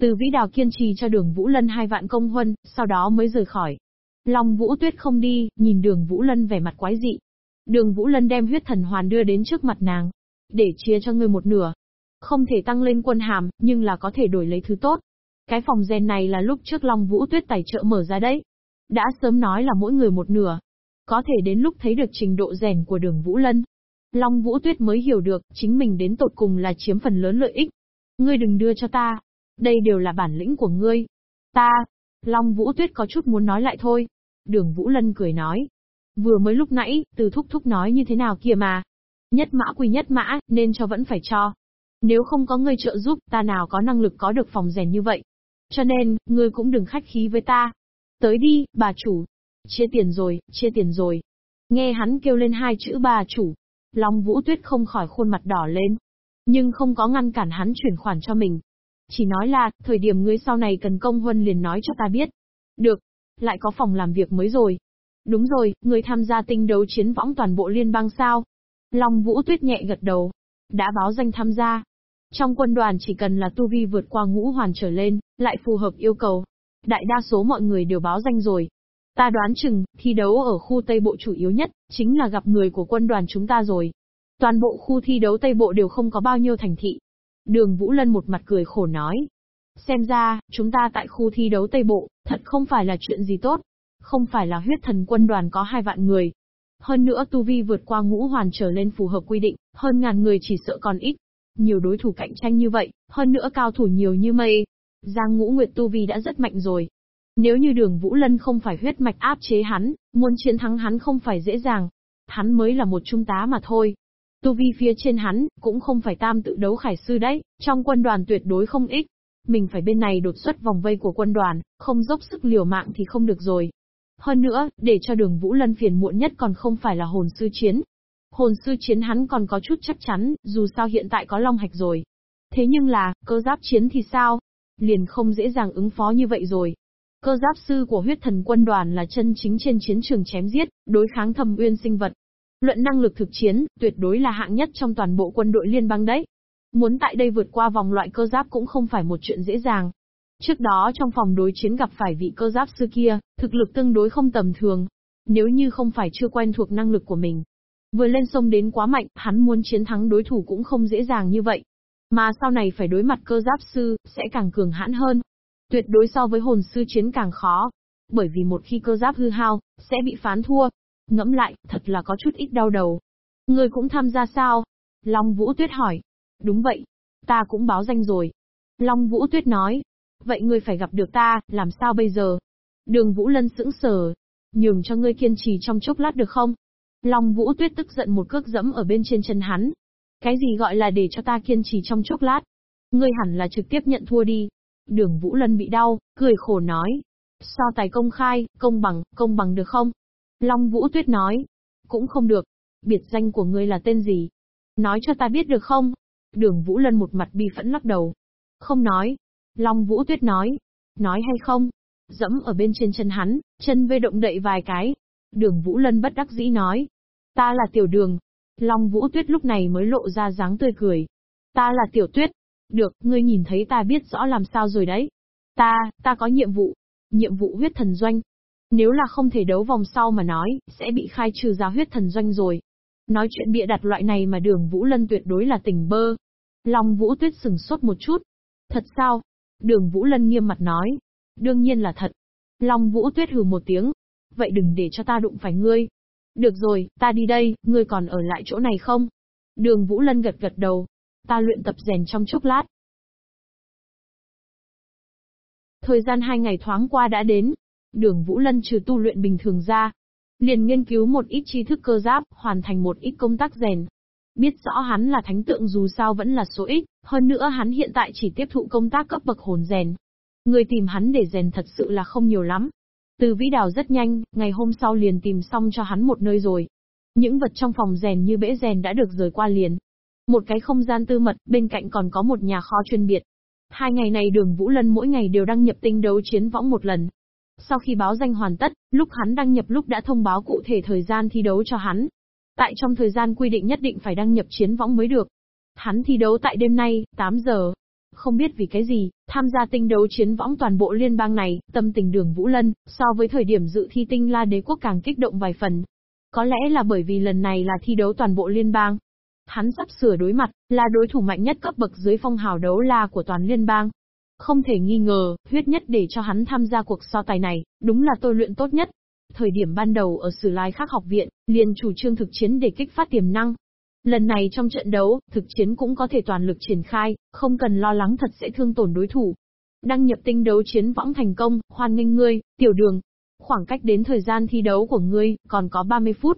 Từ vĩ đào kiên trì cho đường Vũ Lân hai vạn công huân, sau đó mới rời khỏi. Long Vũ Tuyết không đi, nhìn đường Vũ Lân vẻ mặt quái dị. Đường Vũ Lân đem huyết thần hoàn đưa đến trước mặt nàng. Để chia cho ngươi một nửa. Không thể tăng lên quân hàm, nhưng là có thể đổi lấy thứ tốt. Cái phòng rèn này là lúc trước Long Vũ Tuyết tài trợ mở ra đấy. Đã sớm nói là mỗi người một nửa. Có thể đến lúc thấy được trình độ rèn của đường Vũ Lân. Long Vũ Tuyết mới hiểu được, chính mình đến tột cùng là chiếm phần lớn lợi ích. Ngươi đừng đưa cho ta. Đây đều là bản lĩnh của ngươi. Ta. Long Vũ Tuyết có chút muốn nói lại thôi. Đường Vũ Lân cười nói. Vừa mới lúc nãy, từ thúc thúc nói như thế nào kia mà. Nhất mã quy nhất mã, nên cho vẫn phải cho. Nếu không có ngươi trợ giúp, ta nào có năng lực có được phòng rèn như vậy. Cho nên, ngươi cũng đừng khách khí với ta. Tới đi, bà chủ. Chia tiền rồi, chia tiền rồi. Nghe hắn kêu lên hai chữ bà chủ. Long Vũ Tuyết không khỏi khuôn mặt đỏ lên. Nhưng không có ngăn cản hắn chuyển khoản cho mình. Chỉ nói là, thời điểm ngươi sau này cần công huân liền nói cho ta biết. Được. Lại có phòng làm việc mới rồi. Đúng rồi, người tham gia tinh đấu chiến võng toàn bộ liên bang sao? Long Vũ Tuyết nhẹ gật đầu. Đã báo danh tham gia. Trong quân đoàn chỉ cần là tu vi vượt qua ngũ hoàn trở lên, lại phù hợp yêu cầu. Đại đa số mọi người đều báo danh rồi. Ta đoán chừng, thi đấu ở khu Tây Bộ chủ yếu nhất, chính là gặp người của quân đoàn chúng ta rồi. Toàn bộ khu thi đấu Tây Bộ đều không có bao nhiêu thành thị. Đường Vũ Lân một mặt cười khổ nói. Xem ra, chúng ta tại khu thi đấu Tây Bộ, thật không phải là chuyện gì tốt. Không phải là huyết thần quân đoàn có hai vạn người. Hơn nữa tu vi vượt qua ngũ hoàn trở lên phù hợp quy định, hơn ngàn người chỉ sợ còn ít. Nhiều đối thủ cạnh tranh như vậy, hơn nữa cao thủ nhiều như mây. Giang ngũ nguyệt tu vi đã rất mạnh rồi. Nếu như đường Vũ Lân không phải huyết mạch áp chế hắn, muốn chiến thắng hắn không phải dễ dàng. Hắn mới là một trung tá mà thôi. Tu vi phía trên hắn, cũng không phải tam tự đấu khải sư đấy, trong quân đoàn tuyệt đối không ích. Mình phải bên này đột xuất vòng vây của quân đoàn, không dốc sức liều mạng thì không được rồi. Hơn nữa, để cho đường Vũ Lân phiền muộn nhất còn không phải là hồn sư chiến. Hồn sư chiến hắn còn có chút chắc chắn, dù sao hiện tại có long hạch rồi. Thế nhưng là, cơ giáp chiến thì sao? Liền không dễ dàng ứng phó như vậy rồi. Cơ giáp sư của huyết thần quân đoàn là chân chính trên chiến trường chém giết, đối kháng thầm uyên sinh vật. Luận năng lực thực chiến, tuyệt đối là hạng nhất trong toàn bộ quân đội liên bang đấy. Muốn tại đây vượt qua vòng loại cơ giáp cũng không phải một chuyện dễ dàng. Trước đó trong phòng đối chiến gặp phải vị cơ giáp sư kia, thực lực tương đối không tầm thường. Nếu như không phải chưa quen thuộc năng lực của mình. Vừa lên sông đến quá mạnh, hắn muốn chiến thắng đối thủ cũng không dễ dàng như vậy. Mà sau này phải đối mặt cơ giáp sư, sẽ càng cường hãn hơn. Tuyệt đối so với hồn sư chiến càng khó. Bởi vì một khi cơ giáp hư hao, sẽ bị phán thua. Ngẫm lại, thật là có chút ít đau đầu. Người cũng tham gia sao? Long Vũ Tuyết hỏi. Đúng vậy. Ta cũng báo danh rồi. Long Vũ Tuyết nói. Vậy ngươi phải gặp được ta, làm sao bây giờ? Đường Vũ Lân sững sờ. Nhường cho ngươi kiên trì trong chốc lát được không? Long Vũ Tuyết tức giận một cước dẫm ở bên trên chân hắn. Cái gì gọi là để cho ta kiên trì trong chốc lát? Ngươi hẳn là trực tiếp nhận thua đi. Đường Vũ Lân bị đau, cười khổ nói. So tài công khai, công bằng, công bằng được không? Long Vũ Tuyết nói. Cũng không được. Biệt danh của ngươi là tên gì? Nói cho ta biết được không? Đường Vũ Lân một mặt bi phẫn lắc đầu. Không nói. Long Vũ Tuyết nói. Nói hay không? Dẫm ở bên trên chân hắn, chân vê động đậy vài cái. Đường Vũ Lân bất đắc dĩ nói. Ta là tiểu đường. Long Vũ Tuyết lúc này mới lộ ra dáng tươi cười. Ta là tiểu tuyết. Được, ngươi nhìn thấy ta biết rõ làm sao rồi đấy. Ta, ta có nhiệm vụ. Nhiệm vụ huyết thần doanh. Nếu là không thể đấu vòng sau mà nói, sẽ bị khai trừ ra huyết thần doanh rồi. Nói chuyện bịa đặt loại này mà đường Vũ Lân tuyệt đối là tình bơ. Long Vũ Tuyết sừng sốt một chút. Thật sao? Đường Vũ Lân nghiêm mặt nói. Đương nhiên là thật. Long Vũ Tuyết hừ một tiếng. Vậy đừng để cho ta đụng phải ngươi. Được rồi, ta đi đây, ngươi còn ở lại chỗ này không? Đường Vũ Lân gật gật đầu. Ta luyện tập rèn trong chốc lát. Thời gian hai ngày thoáng qua đã đến. Đường Vũ Lân trừ tu luyện bình thường ra. Liền nghiên cứu một ít tri thức cơ giáp, hoàn thành một ít công tác rèn. Biết rõ hắn là thánh tượng dù sao vẫn là số ít, hơn nữa hắn hiện tại chỉ tiếp thụ công tác cấp bậc hồn rèn. Người tìm hắn để rèn thật sự là không nhiều lắm. Từ vĩ đào rất nhanh, ngày hôm sau liền tìm xong cho hắn một nơi rồi. Những vật trong phòng rèn như bể rèn đã được rời qua liền. Một cái không gian tư mật, bên cạnh còn có một nhà kho chuyên biệt. Hai ngày này đường Vũ Lân mỗi ngày đều đăng nhập tinh đấu chiến võng một lần. Sau khi báo danh hoàn tất, lúc hắn đăng nhập lúc đã thông báo cụ thể thời gian thi đấu cho hắn. Tại trong thời gian quy định nhất định phải đăng nhập chiến võng mới được. Hắn thi đấu tại đêm nay, 8 giờ. Không biết vì cái gì, tham gia tinh đấu chiến võng toàn bộ liên bang này, tâm tình đường Vũ Lân, so với thời điểm dự thi tinh la đế quốc càng kích động vài phần. Có lẽ là bởi vì lần này là thi đấu toàn bộ liên bang. Hắn sắp sửa đối mặt, là đối thủ mạnh nhất cấp bậc dưới phong hào đấu la của toàn liên bang. Không thể nghi ngờ, huyết nhất để cho hắn tham gia cuộc so tài này, đúng là tôi luyện tốt nhất. Thời điểm ban đầu ở Sử Lai Khắc học viện, liền chủ trương thực chiến để kích phát tiềm năng. Lần này trong trận đấu, thực chiến cũng có thể toàn lực triển khai, không cần lo lắng thật sẽ thương tổn đối thủ. Đăng nhập tinh đấu chiến võng thành công, hoan nghênh ngươi, tiểu đường. Khoảng cách đến thời gian thi đấu của ngươi, còn có 30 phút.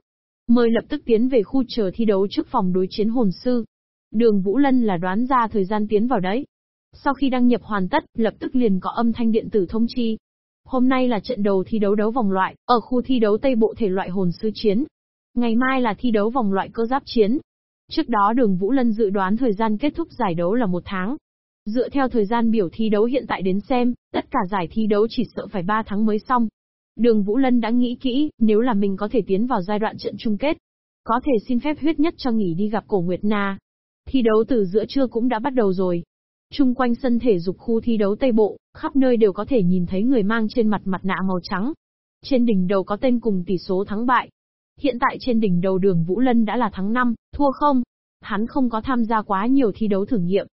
Mời lập tức tiến về khu chờ thi đấu trước phòng đối chiến hồn sư. Đường Vũ Lân là đoán ra thời gian tiến vào đấy. Sau khi đăng nhập hoàn tất, lập tức liền có âm thanh điện tử thông chi. Hôm nay là trận đầu thi đấu đấu vòng loại, ở khu thi đấu Tây Bộ thể loại hồn sư chiến. Ngày mai là thi đấu vòng loại cơ giáp chiến. Trước đó đường Vũ Lân dự đoán thời gian kết thúc giải đấu là một tháng. Dựa theo thời gian biểu thi đấu hiện tại đến xem, tất cả giải thi đấu chỉ sợ phải 3 tháng mới xong. Đường Vũ Lân đã nghĩ kỹ, nếu là mình có thể tiến vào giai đoạn trận chung kết, có thể xin phép huyết nhất cho nghỉ đi gặp cổ Nguyệt Na. Thi đấu từ giữa trưa cũng đã bắt đầu rồi. Trung quanh sân thể dục khu thi đấu Tây Bộ, khắp nơi đều có thể nhìn thấy người mang trên mặt mặt nạ màu trắng. Trên đỉnh đầu có tên cùng tỷ số thắng bại. Hiện tại trên đỉnh đầu đường Vũ Lân đã là thắng 5, thua không? Hắn không có tham gia quá nhiều thi đấu thử nghiệm.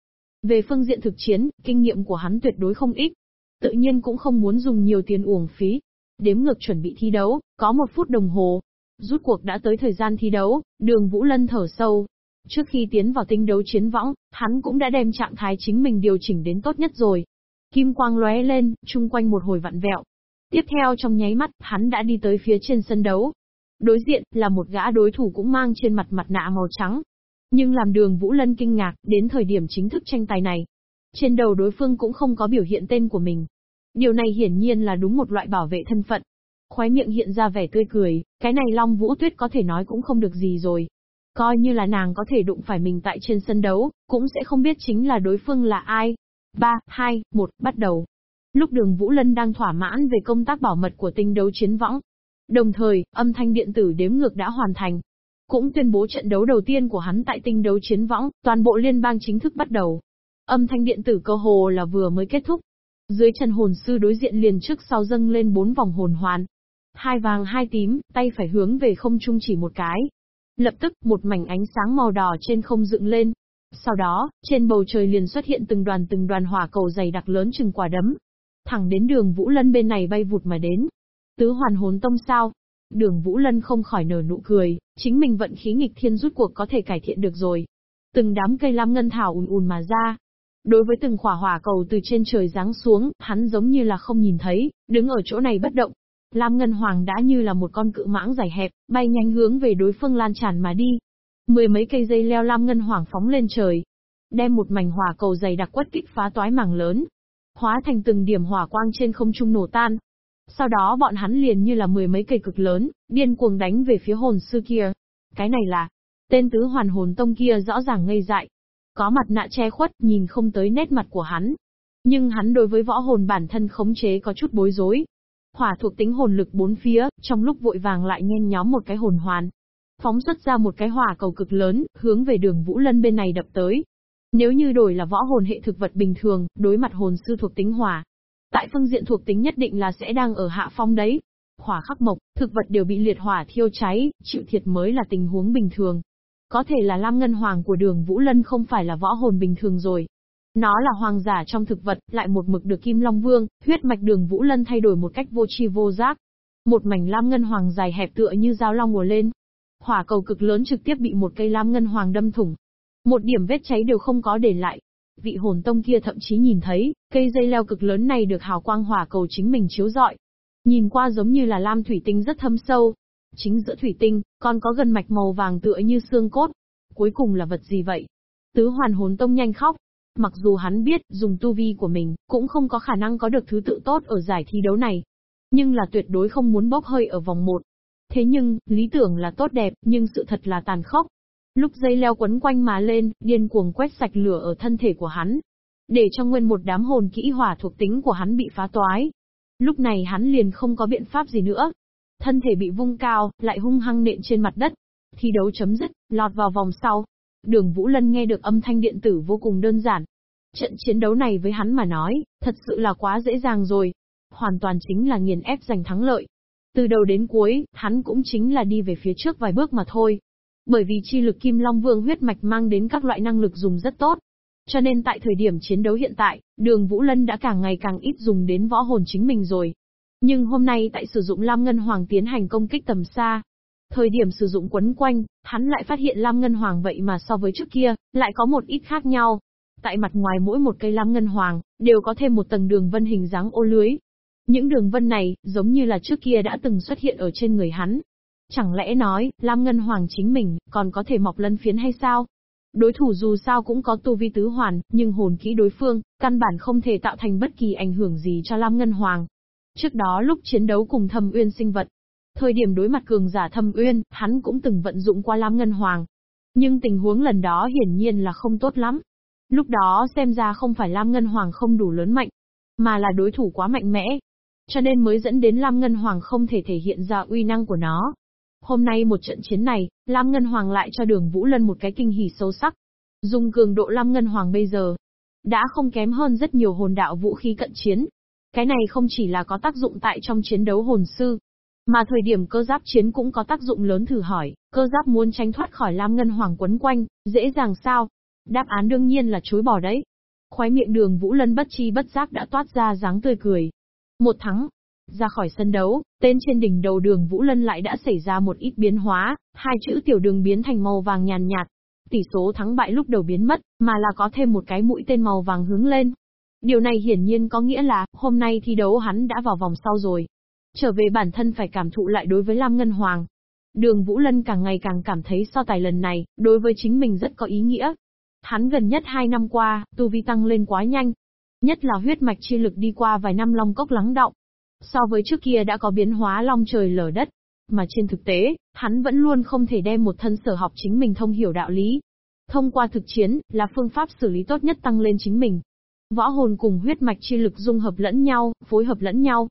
Về phương diện thực chiến, kinh nghiệm của hắn tuyệt đối không ít. Tự nhiên cũng không muốn dùng nhiều tiền uổng phí. Đếm ngược chuẩn bị thi đấu, có một phút đồng hồ. Rút cuộc đã tới thời gian thi đấu, đường Vũ Lân thở sâu, Trước khi tiến vào tinh đấu chiến võng, hắn cũng đã đem trạng thái chính mình điều chỉnh đến tốt nhất rồi. Kim quang lóe lên, chung quanh một hồi vặn vẹo. Tiếp theo trong nháy mắt, hắn đã đi tới phía trên sân đấu. Đối diện, là một gã đối thủ cũng mang trên mặt mặt nạ màu trắng. Nhưng làm đường Vũ Lân kinh ngạc, đến thời điểm chính thức tranh tài này. Trên đầu đối phương cũng không có biểu hiện tên của mình. Điều này hiển nhiên là đúng một loại bảo vệ thân phận. Khóe miệng hiện ra vẻ tươi cười, cái này Long Vũ Tuyết có thể nói cũng không được gì rồi. Coi như là nàng có thể đụng phải mình tại trên sân đấu, cũng sẽ không biết chính là đối phương là ai. 3, 2, 1, bắt đầu. Lúc đường Vũ Lân đang thỏa mãn về công tác bảo mật của tinh đấu chiến võng. Đồng thời, âm thanh điện tử đếm ngược đã hoàn thành. Cũng tuyên bố trận đấu đầu tiên của hắn tại tinh đấu chiến võng, toàn bộ liên bang chính thức bắt đầu. Âm thanh điện tử cơ hồ là vừa mới kết thúc. Dưới chân hồn sư đối diện liền trước sau dâng lên bốn vòng hồn hoàn. Hai vàng hai tím, tay phải hướng về không trung chỉ một cái, Lập tức, một mảnh ánh sáng màu đỏ trên không dựng lên. Sau đó, trên bầu trời liền xuất hiện từng đoàn từng đoàn hỏa cầu dày đặc lớn chừng quả đấm. Thẳng đến đường Vũ Lân bên này bay vụt mà đến. Tứ hoàn hồn tông sao? Đường Vũ Lân không khỏi nở nụ cười, chính mình vận khí nghịch thiên rút cuộc có thể cải thiện được rồi. Từng đám cây lam ngân thảo ùn ùn mà ra. Đối với từng khỏa hỏa cầu từ trên trời giáng xuống, hắn giống như là không nhìn thấy, đứng ở chỗ này bất động, Lam Ngân Hoàng đã như là một con cự mãng dài hẹp, bay nhanh hướng về đối phương lan tràn mà đi. Mười mấy cây dây leo Lam Ngân Hoàng phóng lên trời, đem một mảnh hỏa cầu dày đặc quất kích phá toái mảng lớn, hóa thành từng điểm hỏa quang trên không trung nổ tan. Sau đó bọn hắn liền như là mười mấy cây cực lớn, điên cuồng đánh về phía hồn sư kia. Cái này là, tên tứ hoàn hồn tông kia rõ ràng ngây dại. Có mặt nạ che khuất, nhìn không tới nét mặt của hắn. Nhưng hắn đối với võ hồn bản thân khống chế có chút bối rối, Hỏa thuộc tính hồn lực bốn phía, trong lúc vội vàng lại nhen nhóm một cái hồn hoàn. Phóng xuất ra một cái hỏa cầu cực lớn, hướng về đường Vũ Lân bên này đập tới. Nếu như đổi là võ hồn hệ thực vật bình thường, đối mặt hồn sư thuộc tính hỏa. Tại phương diện thuộc tính nhất định là sẽ đang ở hạ phong đấy. Hỏa khắc mộc, thực vật đều bị liệt hỏa thiêu cháy, chịu thiệt mới là tình huống bình thường. Có thể là Lam Ngân Hoàng của đường Vũ Lân không phải là võ hồn bình thường rồi. Nó là hoàng giả trong thực vật, lại một mực được Kim Long Vương, huyết mạch đường Vũ Lân thay đổi một cách vô tri vô giác. Một mảnh lam ngân hoàng dài hẹp tựa như dao long mùa lên. Hỏa cầu cực lớn trực tiếp bị một cây lam ngân hoàng đâm thủng. Một điểm vết cháy đều không có để lại. Vị hồn tông kia thậm chí nhìn thấy, cây dây leo cực lớn này được hào quang hỏa cầu chính mình chiếu rọi. Nhìn qua giống như là lam thủy tinh rất thâm sâu. Chính giữa thủy tinh, còn có gần mạch màu vàng tựa như xương cốt. Cuối cùng là vật gì vậy? Tứ hoàn hồn tông nhanh khóc, Mặc dù hắn biết, dùng tu vi của mình, cũng không có khả năng có được thứ tự tốt ở giải thi đấu này. Nhưng là tuyệt đối không muốn bốc hơi ở vòng 1. Thế nhưng, lý tưởng là tốt đẹp, nhưng sự thật là tàn khốc. Lúc dây leo quấn quanh má lên, điên cuồng quét sạch lửa ở thân thể của hắn. Để cho nguyên một đám hồn kỹ hỏa thuộc tính của hắn bị phá toái. Lúc này hắn liền không có biện pháp gì nữa. Thân thể bị vung cao, lại hung hăng nện trên mặt đất. Thi đấu chấm dứt, lọt vào vòng sau. Đường Vũ Lân nghe được âm thanh điện tử vô cùng đơn giản. Trận chiến đấu này với hắn mà nói, thật sự là quá dễ dàng rồi. Hoàn toàn chính là nghiền ép giành thắng lợi. Từ đầu đến cuối, hắn cũng chính là đi về phía trước vài bước mà thôi. Bởi vì chi lực Kim Long Vương huyết mạch mang đến các loại năng lực dùng rất tốt. Cho nên tại thời điểm chiến đấu hiện tại, đường Vũ Lân đã càng ngày càng ít dùng đến võ hồn chính mình rồi. Nhưng hôm nay tại sử dụng Lam Ngân Hoàng tiến hành công kích tầm xa, Thời điểm sử dụng quấn quanh, hắn lại phát hiện Lam Ngân Hoàng vậy mà so với trước kia, lại có một ít khác nhau. Tại mặt ngoài mỗi một cây Lam Ngân Hoàng, đều có thêm một tầng đường vân hình dáng ô lưới. Những đường vân này, giống như là trước kia đã từng xuất hiện ở trên người hắn. Chẳng lẽ nói, Lam Ngân Hoàng chính mình, còn có thể mọc lân phiến hay sao? Đối thủ dù sao cũng có tu vi tứ hoàn, nhưng hồn kỹ đối phương, căn bản không thể tạo thành bất kỳ ảnh hưởng gì cho Lam Ngân Hoàng. Trước đó lúc chiến đấu cùng thâm uyên sinh vật, Thời điểm đối mặt cường giả thâm uyên, hắn cũng từng vận dụng qua Lam Ngân Hoàng. Nhưng tình huống lần đó hiển nhiên là không tốt lắm. Lúc đó xem ra không phải Lam Ngân Hoàng không đủ lớn mạnh, mà là đối thủ quá mạnh mẽ. Cho nên mới dẫn đến Lam Ngân Hoàng không thể thể hiện ra uy năng của nó. Hôm nay một trận chiến này, Lam Ngân Hoàng lại cho đường Vũ Lân một cái kinh hỉ sâu sắc. Dùng cường độ Lam Ngân Hoàng bây giờ, đã không kém hơn rất nhiều hồn đạo vũ khí cận chiến. Cái này không chỉ là có tác dụng tại trong chiến đấu hồn sư, mà thời điểm cơ giáp chiến cũng có tác dụng lớn thử hỏi, cơ giáp muốn tránh thoát khỏi Lam Ngân Hoàng quấn quanh, dễ dàng sao? Đáp án đương nhiên là chối bỏ đấy. Khóe miệng đường Vũ Lân bất chi bất giác đã toát ra dáng tươi cười. Một thắng. Ra khỏi sân đấu, tên trên đỉnh đầu đường Vũ Lân lại đã xảy ra một ít biến hóa, hai chữ tiểu đường biến thành màu vàng nhàn nhạt. Tỷ số thắng bại lúc đầu biến mất, mà là có thêm một cái mũi tên màu vàng hướng lên. Điều này hiển nhiên có nghĩa là, hôm nay thi đấu hắn đã vào vòng sau rồi. Trở về bản thân phải cảm thụ lại đối với Lam Ngân Hoàng. Đường Vũ Lân càng ngày càng cảm thấy so tài lần này, đối với chính mình rất có ý nghĩa. Hắn gần nhất hai năm qua, tu vi tăng lên quá nhanh. Nhất là huyết mạch chi lực đi qua vài năm long cốc lắng động. So với trước kia đã có biến hóa long trời lở đất. Mà trên thực tế, hắn vẫn luôn không thể đem một thân sở học chính mình thông hiểu đạo lý. Thông qua thực chiến, là phương pháp xử lý tốt nhất tăng lên chính mình. Võ hồn cùng huyết mạch chi lực dung hợp lẫn nhau, phối hợp lẫn nhau,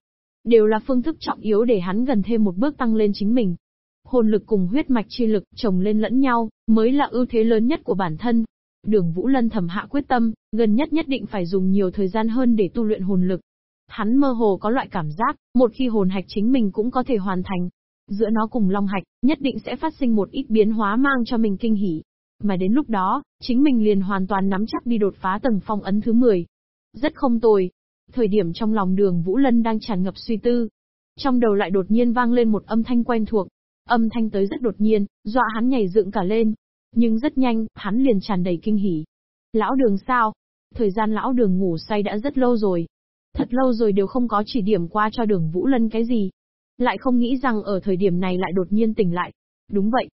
đều là phương thức trọng yếu để hắn gần thêm một bước tăng lên chính mình. Hồn lực cùng huyết mạch chi lực chồng lên lẫn nhau, mới là ưu thế lớn nhất của bản thân. Đường Vũ Lân thầm hạ quyết tâm, gần nhất nhất định phải dùng nhiều thời gian hơn để tu luyện hồn lực. Hắn mơ hồ có loại cảm giác, một khi hồn hạch chính mình cũng có thể hoàn thành. Giữa nó cùng long hạch, nhất định sẽ phát sinh một ít biến hóa mang cho mình kinh hỉ. Mà đến lúc đó, chính mình liền hoàn toàn nắm chắc đi đột phá tầng phong ấn thứ 10. Rất không tồi, Thời điểm trong lòng đường Vũ Lân đang tràn ngập suy tư. Trong đầu lại đột nhiên vang lên một âm thanh quen thuộc. Âm thanh tới rất đột nhiên, dọa hắn nhảy dựng cả lên. Nhưng rất nhanh, hắn liền tràn đầy kinh hỉ. Lão đường sao? Thời gian lão đường ngủ say đã rất lâu rồi. Thật lâu rồi đều không có chỉ điểm qua cho đường Vũ Lân cái gì. Lại không nghĩ rằng ở thời điểm này lại đột nhiên tỉnh lại. Đúng vậy.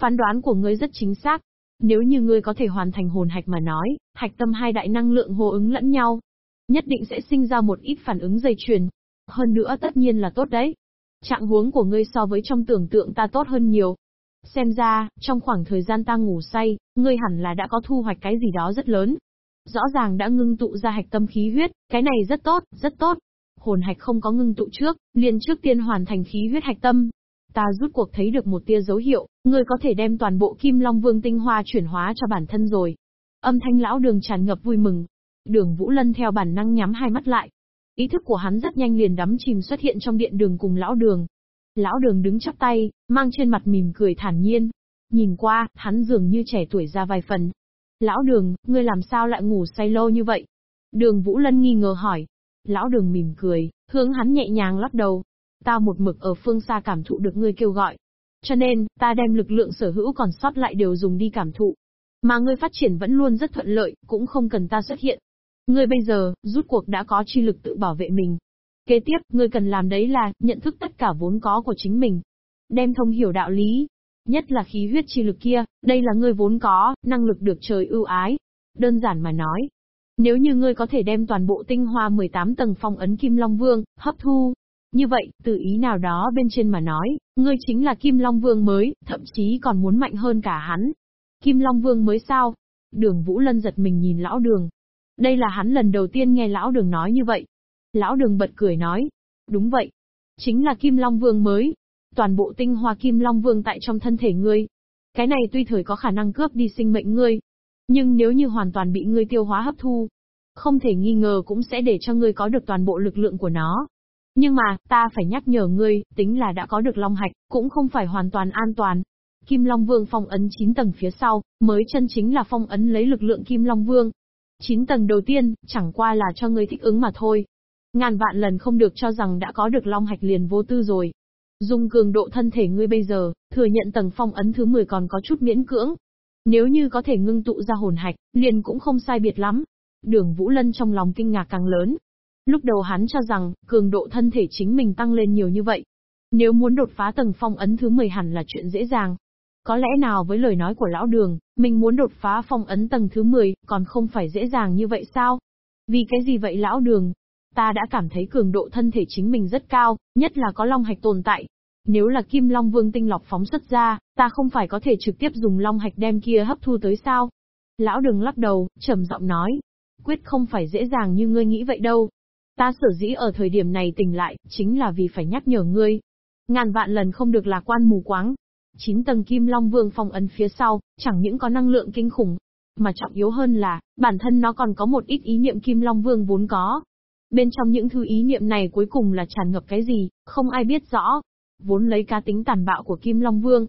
Phán đoán của ngươi rất chính xác. Nếu như ngươi có thể hoàn thành hồn hạch mà nói, hạch tâm hai đại năng lượng hô ứng lẫn nhau, nhất định sẽ sinh ra một ít phản ứng dây chuyền. Hơn nữa tất nhiên là tốt đấy. Trạng huống của ngươi so với trong tưởng tượng ta tốt hơn nhiều. Xem ra, trong khoảng thời gian ta ngủ say, ngươi hẳn là đã có thu hoạch cái gì đó rất lớn. Rõ ràng đã ngưng tụ ra hạch tâm khí huyết, cái này rất tốt, rất tốt. Hồn hạch không có ngưng tụ trước, liền trước tiên hoàn thành khí huyết hạch tâm. Ta rút cuộc thấy được một tia dấu hiệu, ngươi có thể đem toàn bộ Kim Long Vương tinh hoa chuyển hóa cho bản thân rồi. Âm thanh lão đường tràn ngập vui mừng, Đường Vũ Lân theo bản năng nhắm hai mắt lại. Ý thức của hắn rất nhanh liền đắm chìm xuất hiện trong điện đường cùng lão đường. Lão đường đứng chắp tay, mang trên mặt mỉm cười thản nhiên. Nhìn qua, hắn dường như trẻ tuổi ra vài phần. Lão đường, ngươi làm sao lại ngủ say lâu như vậy? Đường Vũ Lân nghi ngờ hỏi. Lão đường mỉm cười, hướng hắn nhẹ nhàng lắc đầu. Ta một mực ở phương xa cảm thụ được ngươi kêu gọi. Cho nên, ta đem lực lượng sở hữu còn sót lại đều dùng đi cảm thụ. Mà ngươi phát triển vẫn luôn rất thuận lợi, cũng không cần ta xuất hiện. Ngươi bây giờ, rút cuộc đã có chi lực tự bảo vệ mình. Kế tiếp, ngươi cần làm đấy là, nhận thức tất cả vốn có của chính mình. Đem thông hiểu đạo lý. Nhất là khí huyết chi lực kia, đây là ngươi vốn có, năng lực được trời ưu ái. Đơn giản mà nói. Nếu như ngươi có thể đem toàn bộ tinh hoa 18 tầng phong ấn Kim Long Vương, hấp thu. Như vậy, từ ý nào đó bên trên mà nói, ngươi chính là Kim Long Vương mới, thậm chí còn muốn mạnh hơn cả hắn. Kim Long Vương mới sao? Đường Vũ Lân giật mình nhìn lão đường, đây là hắn lần đầu tiên nghe lão đường nói như vậy. Lão đường bật cười nói. Đúng vậy. Chính là Kim Long Vương mới. Toàn bộ tinh hoa Kim Long Vương tại trong thân thể ngươi. Cái này tuy thời có khả năng cướp đi sinh mệnh ngươi. Nhưng nếu như hoàn toàn bị ngươi tiêu hóa hấp thu, không thể nghi ngờ cũng sẽ để cho ngươi có được toàn bộ lực lượng của nó. Nhưng mà, ta phải nhắc nhở ngươi, tính là đã có được Long Hạch, cũng không phải hoàn toàn an toàn. Kim Long Vương phong ấn 9 tầng phía sau, mới chân chính là phong ấn lấy lực lượng Kim Long Vương. 9 tầng đầu tiên, chẳng qua là cho ngươi thích ứng mà thôi. Ngàn vạn lần không được cho rằng đã có được Long Hạch liền vô tư rồi. Dùng cường độ thân thể ngươi bây giờ, thừa nhận tầng phong ấn thứ 10 còn có chút miễn cưỡng. Nếu như có thể ngưng tụ ra hồn hạch, liền cũng không sai biệt lắm. Đường Vũ Lân trong lòng kinh ngạc càng lớn. Lúc đầu hắn cho rằng, cường độ thân thể chính mình tăng lên nhiều như vậy. Nếu muốn đột phá tầng phong ấn thứ 10 hẳn là chuyện dễ dàng. Có lẽ nào với lời nói của lão đường, mình muốn đột phá phong ấn tầng thứ 10, còn không phải dễ dàng như vậy sao? Vì cái gì vậy lão đường? Ta đã cảm thấy cường độ thân thể chính mình rất cao, nhất là có long hạch tồn tại. Nếu là kim long vương tinh lọc phóng xuất ra, ta không phải có thể trực tiếp dùng long hạch đem kia hấp thu tới sao? Lão đường lắc đầu, trầm giọng nói. Quyết không phải dễ dàng như ngươi nghĩ vậy đâu. Ta sở dĩ ở thời điểm này tỉnh lại, chính là vì phải nhắc nhở ngươi. Ngàn vạn lần không được lạc quan mù quáng, Chín tầng kim long vương phong ấn phía sau, chẳng những có năng lượng kinh khủng, mà trọng yếu hơn là, bản thân nó còn có một ít ý niệm kim long vương vốn có. Bên trong những thứ ý niệm này cuối cùng là tràn ngập cái gì, không ai biết rõ. Vốn lấy cá tính tàn bạo của kim long vương.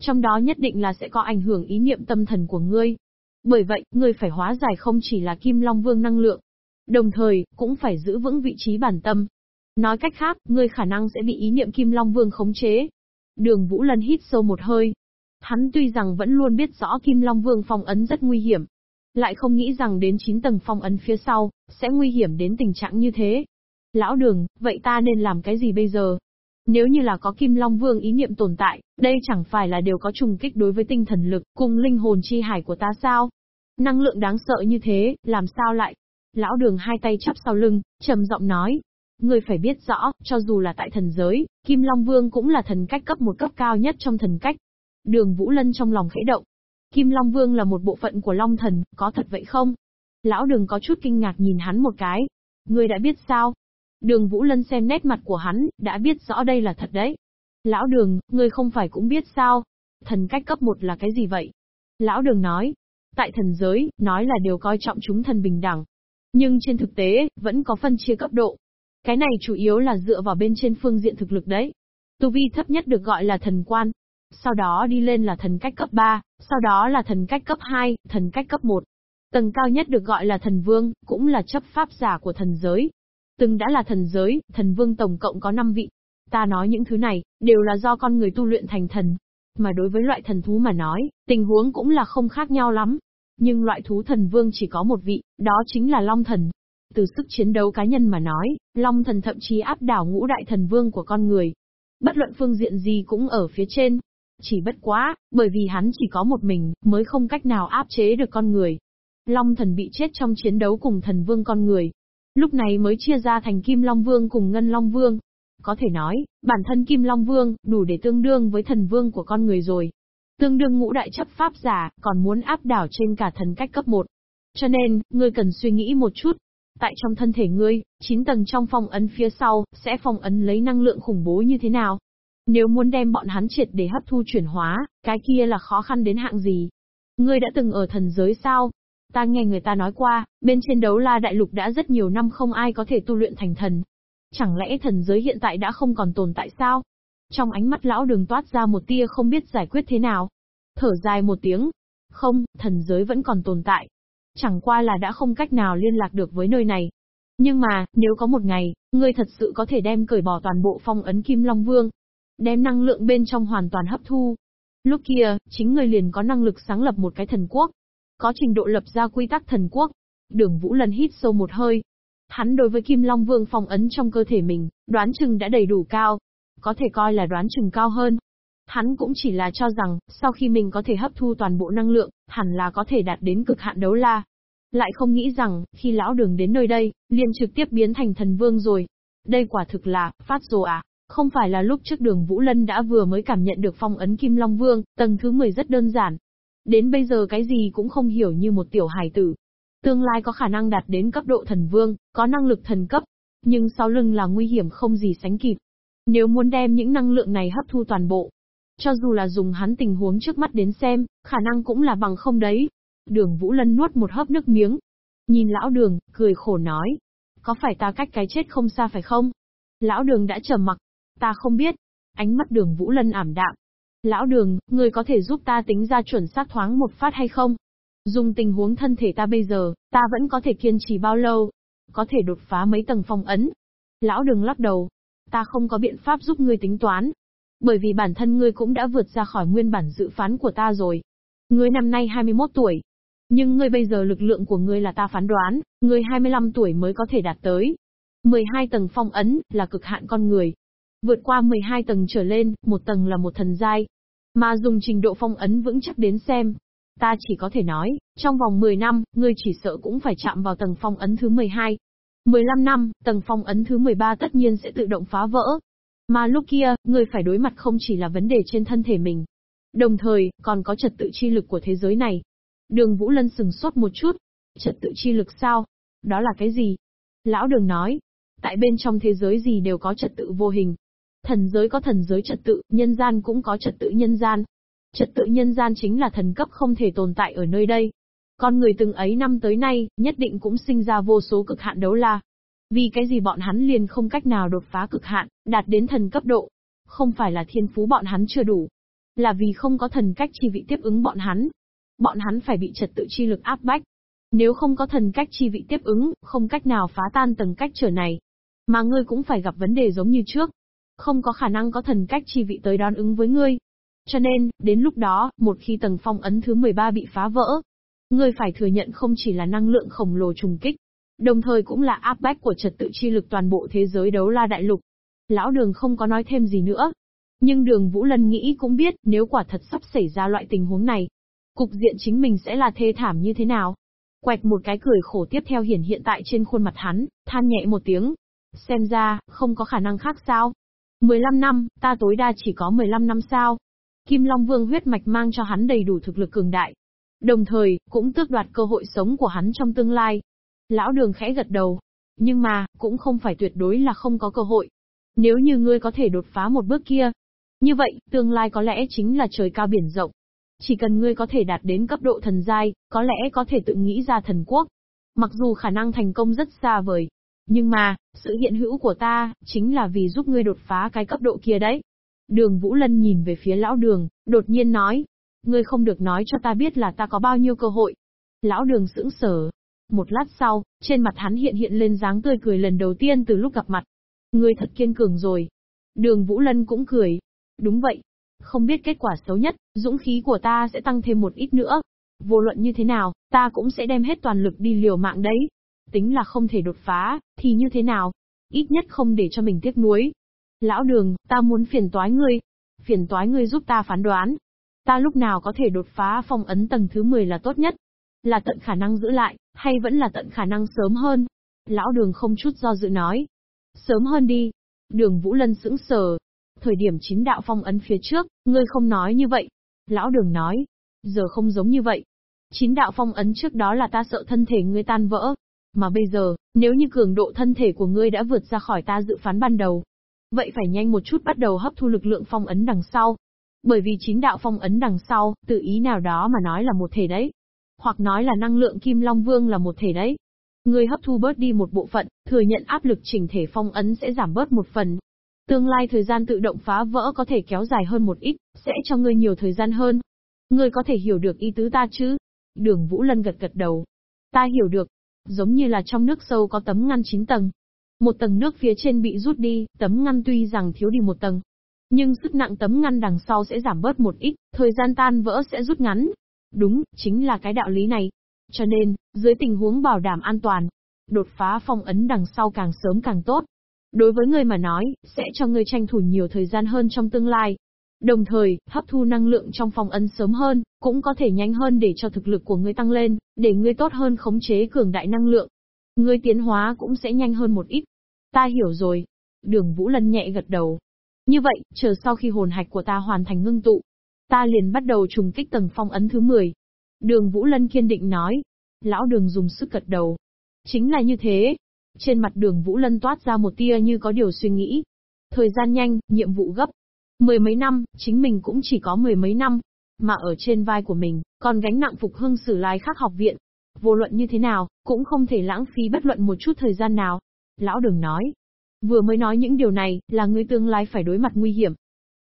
Trong đó nhất định là sẽ có ảnh hưởng ý niệm tâm thần của ngươi. Bởi vậy, ngươi phải hóa giải không chỉ là kim long vương năng lượng, đồng thời, cũng phải giữ vững vị trí bản tâm. Nói cách khác, ngươi khả năng sẽ bị ý niệm Kim Long Vương khống chế, Đường Vũ Lân hít sâu một hơi. Hắn tuy rằng vẫn luôn biết rõ Kim Long Vương phong ấn rất nguy hiểm, lại không nghĩ rằng đến 9 tầng phong ấn phía sau, sẽ nguy hiểm đến tình trạng như thế. Lão đường, vậy ta nên làm cái gì bây giờ? Nếu như là có Kim Long Vương ý niệm tồn tại, đây chẳng phải là đều có trùng kích đối với tinh thần lực cùng linh hồn chi hải của ta sao? Năng lượng đáng sợ như thế, làm sao lại? Lão đường hai tay chắp sau lưng, trầm giọng nói, Ngươi phải biết rõ, cho dù là tại thần giới, Kim Long Vương cũng là thần cách cấp một cấp cao nhất trong thần cách. Đường Vũ Lân trong lòng khẽ động. Kim Long Vương là một bộ phận của Long Thần, có thật vậy không? Lão đường có chút kinh ngạc nhìn hắn một cái. Ngươi đã biết sao? Đường Vũ Lân xem nét mặt của hắn, đã biết rõ đây là thật đấy. Lão đường, ngươi không phải cũng biết sao? Thần cách cấp một là cái gì vậy? Lão đường nói. Tại thần giới, nói là đều coi trọng chúng thần bình đẳng. Nhưng trên thực tế, vẫn có phân chia cấp độ. Cái này chủ yếu là dựa vào bên trên phương diện thực lực đấy. Tu vi thấp nhất được gọi là thần quan. Sau đó đi lên là thần cách cấp 3, sau đó là thần cách cấp 2, thần cách cấp 1. Tầng cao nhất được gọi là thần vương, cũng là chấp pháp giả của thần giới. Từng đã là thần giới, thần vương tổng cộng có 5 vị. Ta nói những thứ này, đều là do con người tu luyện thành thần. Mà đối với loại thần thú mà nói, tình huống cũng là không khác nhau lắm. Nhưng loại thú thần vương chỉ có một vị, đó chính là long thần. Từ sức chiến đấu cá nhân mà nói, Long thần thậm chí áp đảo ngũ đại thần vương của con người. Bất luận phương diện gì cũng ở phía trên. Chỉ bất quá, bởi vì hắn chỉ có một mình, mới không cách nào áp chế được con người. Long thần bị chết trong chiến đấu cùng thần vương con người. Lúc này mới chia ra thành Kim Long Vương cùng Ngân Long Vương. Có thể nói, bản thân Kim Long Vương, đủ để tương đương với thần vương của con người rồi. Tương đương ngũ đại chấp pháp giả, còn muốn áp đảo trên cả thần cách cấp 1. Cho nên, ngươi cần suy nghĩ một chút, Tại trong thân thể ngươi, 9 tầng trong phong ấn phía sau, sẽ phong ấn lấy năng lượng khủng bố như thế nào? Nếu muốn đem bọn hắn triệt để hấp thu chuyển hóa, cái kia là khó khăn đến hạng gì? Ngươi đã từng ở thần giới sao? Ta nghe người ta nói qua, bên trên đấu la đại lục đã rất nhiều năm không ai có thể tu luyện thành thần. Chẳng lẽ thần giới hiện tại đã không còn tồn tại sao? Trong ánh mắt lão đường toát ra một tia không biết giải quyết thế nào. Thở dài một tiếng. Không, thần giới vẫn còn tồn tại, Chẳng qua là đã không cách nào liên lạc được với nơi này. Nhưng mà, nếu có một ngày, ngươi thật sự có thể đem cởi bỏ toàn bộ phong ấn Kim Long Vương, đem năng lượng bên trong hoàn toàn hấp thu. Lúc kia, chính ngươi liền có năng lực sáng lập một cái thần quốc, có trình độ lập ra quy tắc thần quốc. Đường Vũ lần hít sâu một hơi. Hắn đối với Kim Long Vương phong ấn trong cơ thể mình, đoán chừng đã đầy đủ cao. Có thể coi là đoán chừng cao hơn. Hắn cũng chỉ là cho rằng, sau khi mình có thể hấp thu toàn bộ năng lượng, hẳn là có thể đạt đến cực hạn đấu la. Lại không nghĩ rằng, khi lão đường đến nơi đây, liền trực tiếp biến thành thần vương rồi. Đây quả thực là, phát rồ à. Không phải là lúc trước đường Vũ Lân đã vừa mới cảm nhận được phong ấn Kim Long Vương, tầng thứ 10 rất đơn giản. Đến bây giờ cái gì cũng không hiểu như một tiểu hài tử. Tương lai có khả năng đạt đến cấp độ thần vương, có năng lực thần cấp. Nhưng sau lưng là nguy hiểm không gì sánh kịp. Nếu muốn đem những năng lượng này hấp thu toàn bộ, cho dù là dùng hắn tình huống trước mắt đến xem, khả năng cũng là bằng không đấy. Đường Vũ Lân nuốt một hớp nước miếng. Nhìn lão đường, cười khổ nói. Có phải ta cách cái chết không xa phải không? Lão đường đã trầm mặc. Ta không biết. Ánh mắt đường Vũ Lân ảm đạm. Lão đường, người có thể giúp ta tính ra chuẩn xác thoáng một phát hay không? Dùng tình huống thân thể ta bây giờ, ta vẫn có thể kiên trì bao lâu? Có thể đột phá mấy tầng phong ấn? Lão đường lắc đầu. Ta không có biện pháp giúp ngươi tính toán. Bởi vì bản thân ngươi cũng đã vượt ra khỏi nguyên bản dự phán của ta rồi. Ngươi năm nay 21 tuổi. Nhưng ngươi bây giờ lực lượng của ngươi là ta phán đoán, ngươi 25 tuổi mới có thể đạt tới. 12 tầng phong ấn, là cực hạn con người. Vượt qua 12 tầng trở lên, một tầng là một thần giai. Mà dùng trình độ phong ấn vững chắc đến xem. Ta chỉ có thể nói, trong vòng 10 năm, ngươi chỉ sợ cũng phải chạm vào tầng phong ấn thứ 12. 15 năm, tầng phong ấn thứ 13 tất nhiên sẽ tự động phá vỡ. Mà lúc kia, ngươi phải đối mặt không chỉ là vấn đề trên thân thể mình. Đồng thời, còn có trật tự chi lực của thế giới này. Đường Vũ Lân sừng sốt một chút. Trật tự chi lực sao? Đó là cái gì? Lão đường nói. Tại bên trong thế giới gì đều có trật tự vô hình. Thần giới có thần giới trật tự, nhân gian cũng có trật tự nhân gian. Trật tự nhân gian chính là thần cấp không thể tồn tại ở nơi đây. Con người từng ấy năm tới nay, nhất định cũng sinh ra vô số cực hạn đấu la. Vì cái gì bọn hắn liền không cách nào đột phá cực hạn, đạt đến thần cấp độ? Không phải là thiên phú bọn hắn chưa đủ. Là vì không có thần cách chi vị tiếp ứng bọn hắn. Bọn hắn phải bị trật tự chi lực áp bách. Nếu không có thần cách chi vị tiếp ứng, không cách nào phá tan tầng cách trở này. Mà ngươi cũng phải gặp vấn đề giống như trước. Không có khả năng có thần cách chi vị tới đón ứng với ngươi. Cho nên, đến lúc đó, một khi tầng phong ấn thứ 13 bị phá vỡ, Ngươi phải thừa nhận không chỉ là năng lượng khổng lồ trùng kích, đồng thời cũng là áp bách của trật tự chi lực toàn bộ thế giới đấu la đại lục. Lão đường không có nói thêm gì nữa. Nhưng đường Vũ Lân nghĩ cũng biết nếu quả thật sắp xảy ra loại tình huống này, cục diện chính mình sẽ là thê thảm như thế nào. Quẹt một cái cười khổ tiếp theo hiển hiện tại trên khuôn mặt hắn, than nhẹ một tiếng. Xem ra, không có khả năng khác sao. 15 năm, ta tối đa chỉ có 15 năm sao. Kim Long Vương huyết mạch mang cho hắn đầy đủ thực lực cường đại, Đồng thời, cũng tước đoạt cơ hội sống của hắn trong tương lai. Lão đường khẽ gật đầu. Nhưng mà, cũng không phải tuyệt đối là không có cơ hội. Nếu như ngươi có thể đột phá một bước kia. Như vậy, tương lai có lẽ chính là trời cao biển rộng. Chỉ cần ngươi có thể đạt đến cấp độ thần giai, có lẽ có thể tự nghĩ ra thần quốc. Mặc dù khả năng thành công rất xa vời. Nhưng mà, sự hiện hữu của ta, chính là vì giúp ngươi đột phá cái cấp độ kia đấy. Đường Vũ Lân nhìn về phía lão đường, đột nhiên nói, Ngươi không được nói cho ta biết là ta có bao nhiêu cơ hội. Lão đường sững sờ. Một lát sau, trên mặt hắn hiện hiện lên dáng tươi cười lần đầu tiên từ lúc gặp mặt. Ngươi thật kiên cường rồi. Đường Vũ Lân cũng cười. Đúng vậy. Không biết kết quả xấu nhất, dũng khí của ta sẽ tăng thêm một ít nữa. Vô luận như thế nào, ta cũng sẽ đem hết toàn lực đi liều mạng đấy. Tính là không thể đột phá, thì như thế nào? Ít nhất không để cho mình tiếc nuối. Lão đường, ta muốn phiền toái ngươi. Phiền toái ngươi giúp ta phán đoán, Ta lúc nào có thể đột phá phong ấn tầng thứ 10 là tốt nhất? Là tận khả năng giữ lại, hay vẫn là tận khả năng sớm hơn? Lão đường không chút do dự nói. Sớm hơn đi. Đường Vũ Lân sững sờ. Thời điểm chính đạo phong ấn phía trước, ngươi không nói như vậy. Lão đường nói. Giờ không giống như vậy. Chín đạo phong ấn trước đó là ta sợ thân thể ngươi tan vỡ. Mà bây giờ, nếu như cường độ thân thể của ngươi đã vượt ra khỏi ta dự phán ban đầu, vậy phải nhanh một chút bắt đầu hấp thu lực lượng phong ấn đằng sau. Bởi vì chín đạo phong ấn đằng sau, tự ý nào đó mà nói là một thể đấy. Hoặc nói là năng lượng Kim Long Vương là một thể đấy. Người hấp thu bớt đi một bộ phận, thừa nhận áp lực chỉnh thể phong ấn sẽ giảm bớt một phần. Tương lai thời gian tự động phá vỡ có thể kéo dài hơn một ít, sẽ cho ngươi nhiều thời gian hơn. Ngươi có thể hiểu được ý tứ ta chứ? Đường Vũ Lân gật gật đầu. Ta hiểu được. Giống như là trong nước sâu có tấm ngăn 9 tầng. Một tầng nước phía trên bị rút đi, tấm ngăn tuy rằng thiếu đi một tầng, nhưng sức nặng tấm ngăn đằng sau sẽ giảm bớt một ít, thời gian tan vỡ sẽ rút ngắn. Đúng, chính là cái đạo lý này. Cho nên, dưới tình huống bảo đảm an toàn, đột phá phong ấn đằng sau càng sớm càng tốt. Đối với người mà nói, sẽ cho người tranh thủ nhiều thời gian hơn trong tương lai. Đồng thời, hấp thu năng lượng trong phong ấn sớm hơn, cũng có thể nhanh hơn để cho thực lực của ngươi tăng lên, để ngươi tốt hơn khống chế cường đại năng lượng. Ngươi tiến hóa cũng sẽ nhanh hơn một ít. Ta hiểu rồi. Đường Vũ Lân nhẹ gật đầu, như vậy, chờ sau khi hồn hạch của ta hoàn thành ngưng tụ, ta liền bắt đầu trùng kích tầng phong ấn thứ 10. Đường Vũ Lân kiên định nói. Lão đường dùng sức gật đầu. Chính là như thế. Trên mặt đường Vũ Lân toát ra một tia như có điều suy nghĩ. Thời gian nhanh, nhiệm vụ gấp. Mười mấy năm, chính mình cũng chỉ có mười mấy năm. Mà ở trên vai của mình, còn gánh nặng phục hưng sử lai khắc học viện. Vô luận như thế nào, cũng không thể lãng phí bất luận một chút thời gian nào. Lão đường nói. Vừa mới nói những điều này, là người tương lai phải đối mặt nguy hiểm.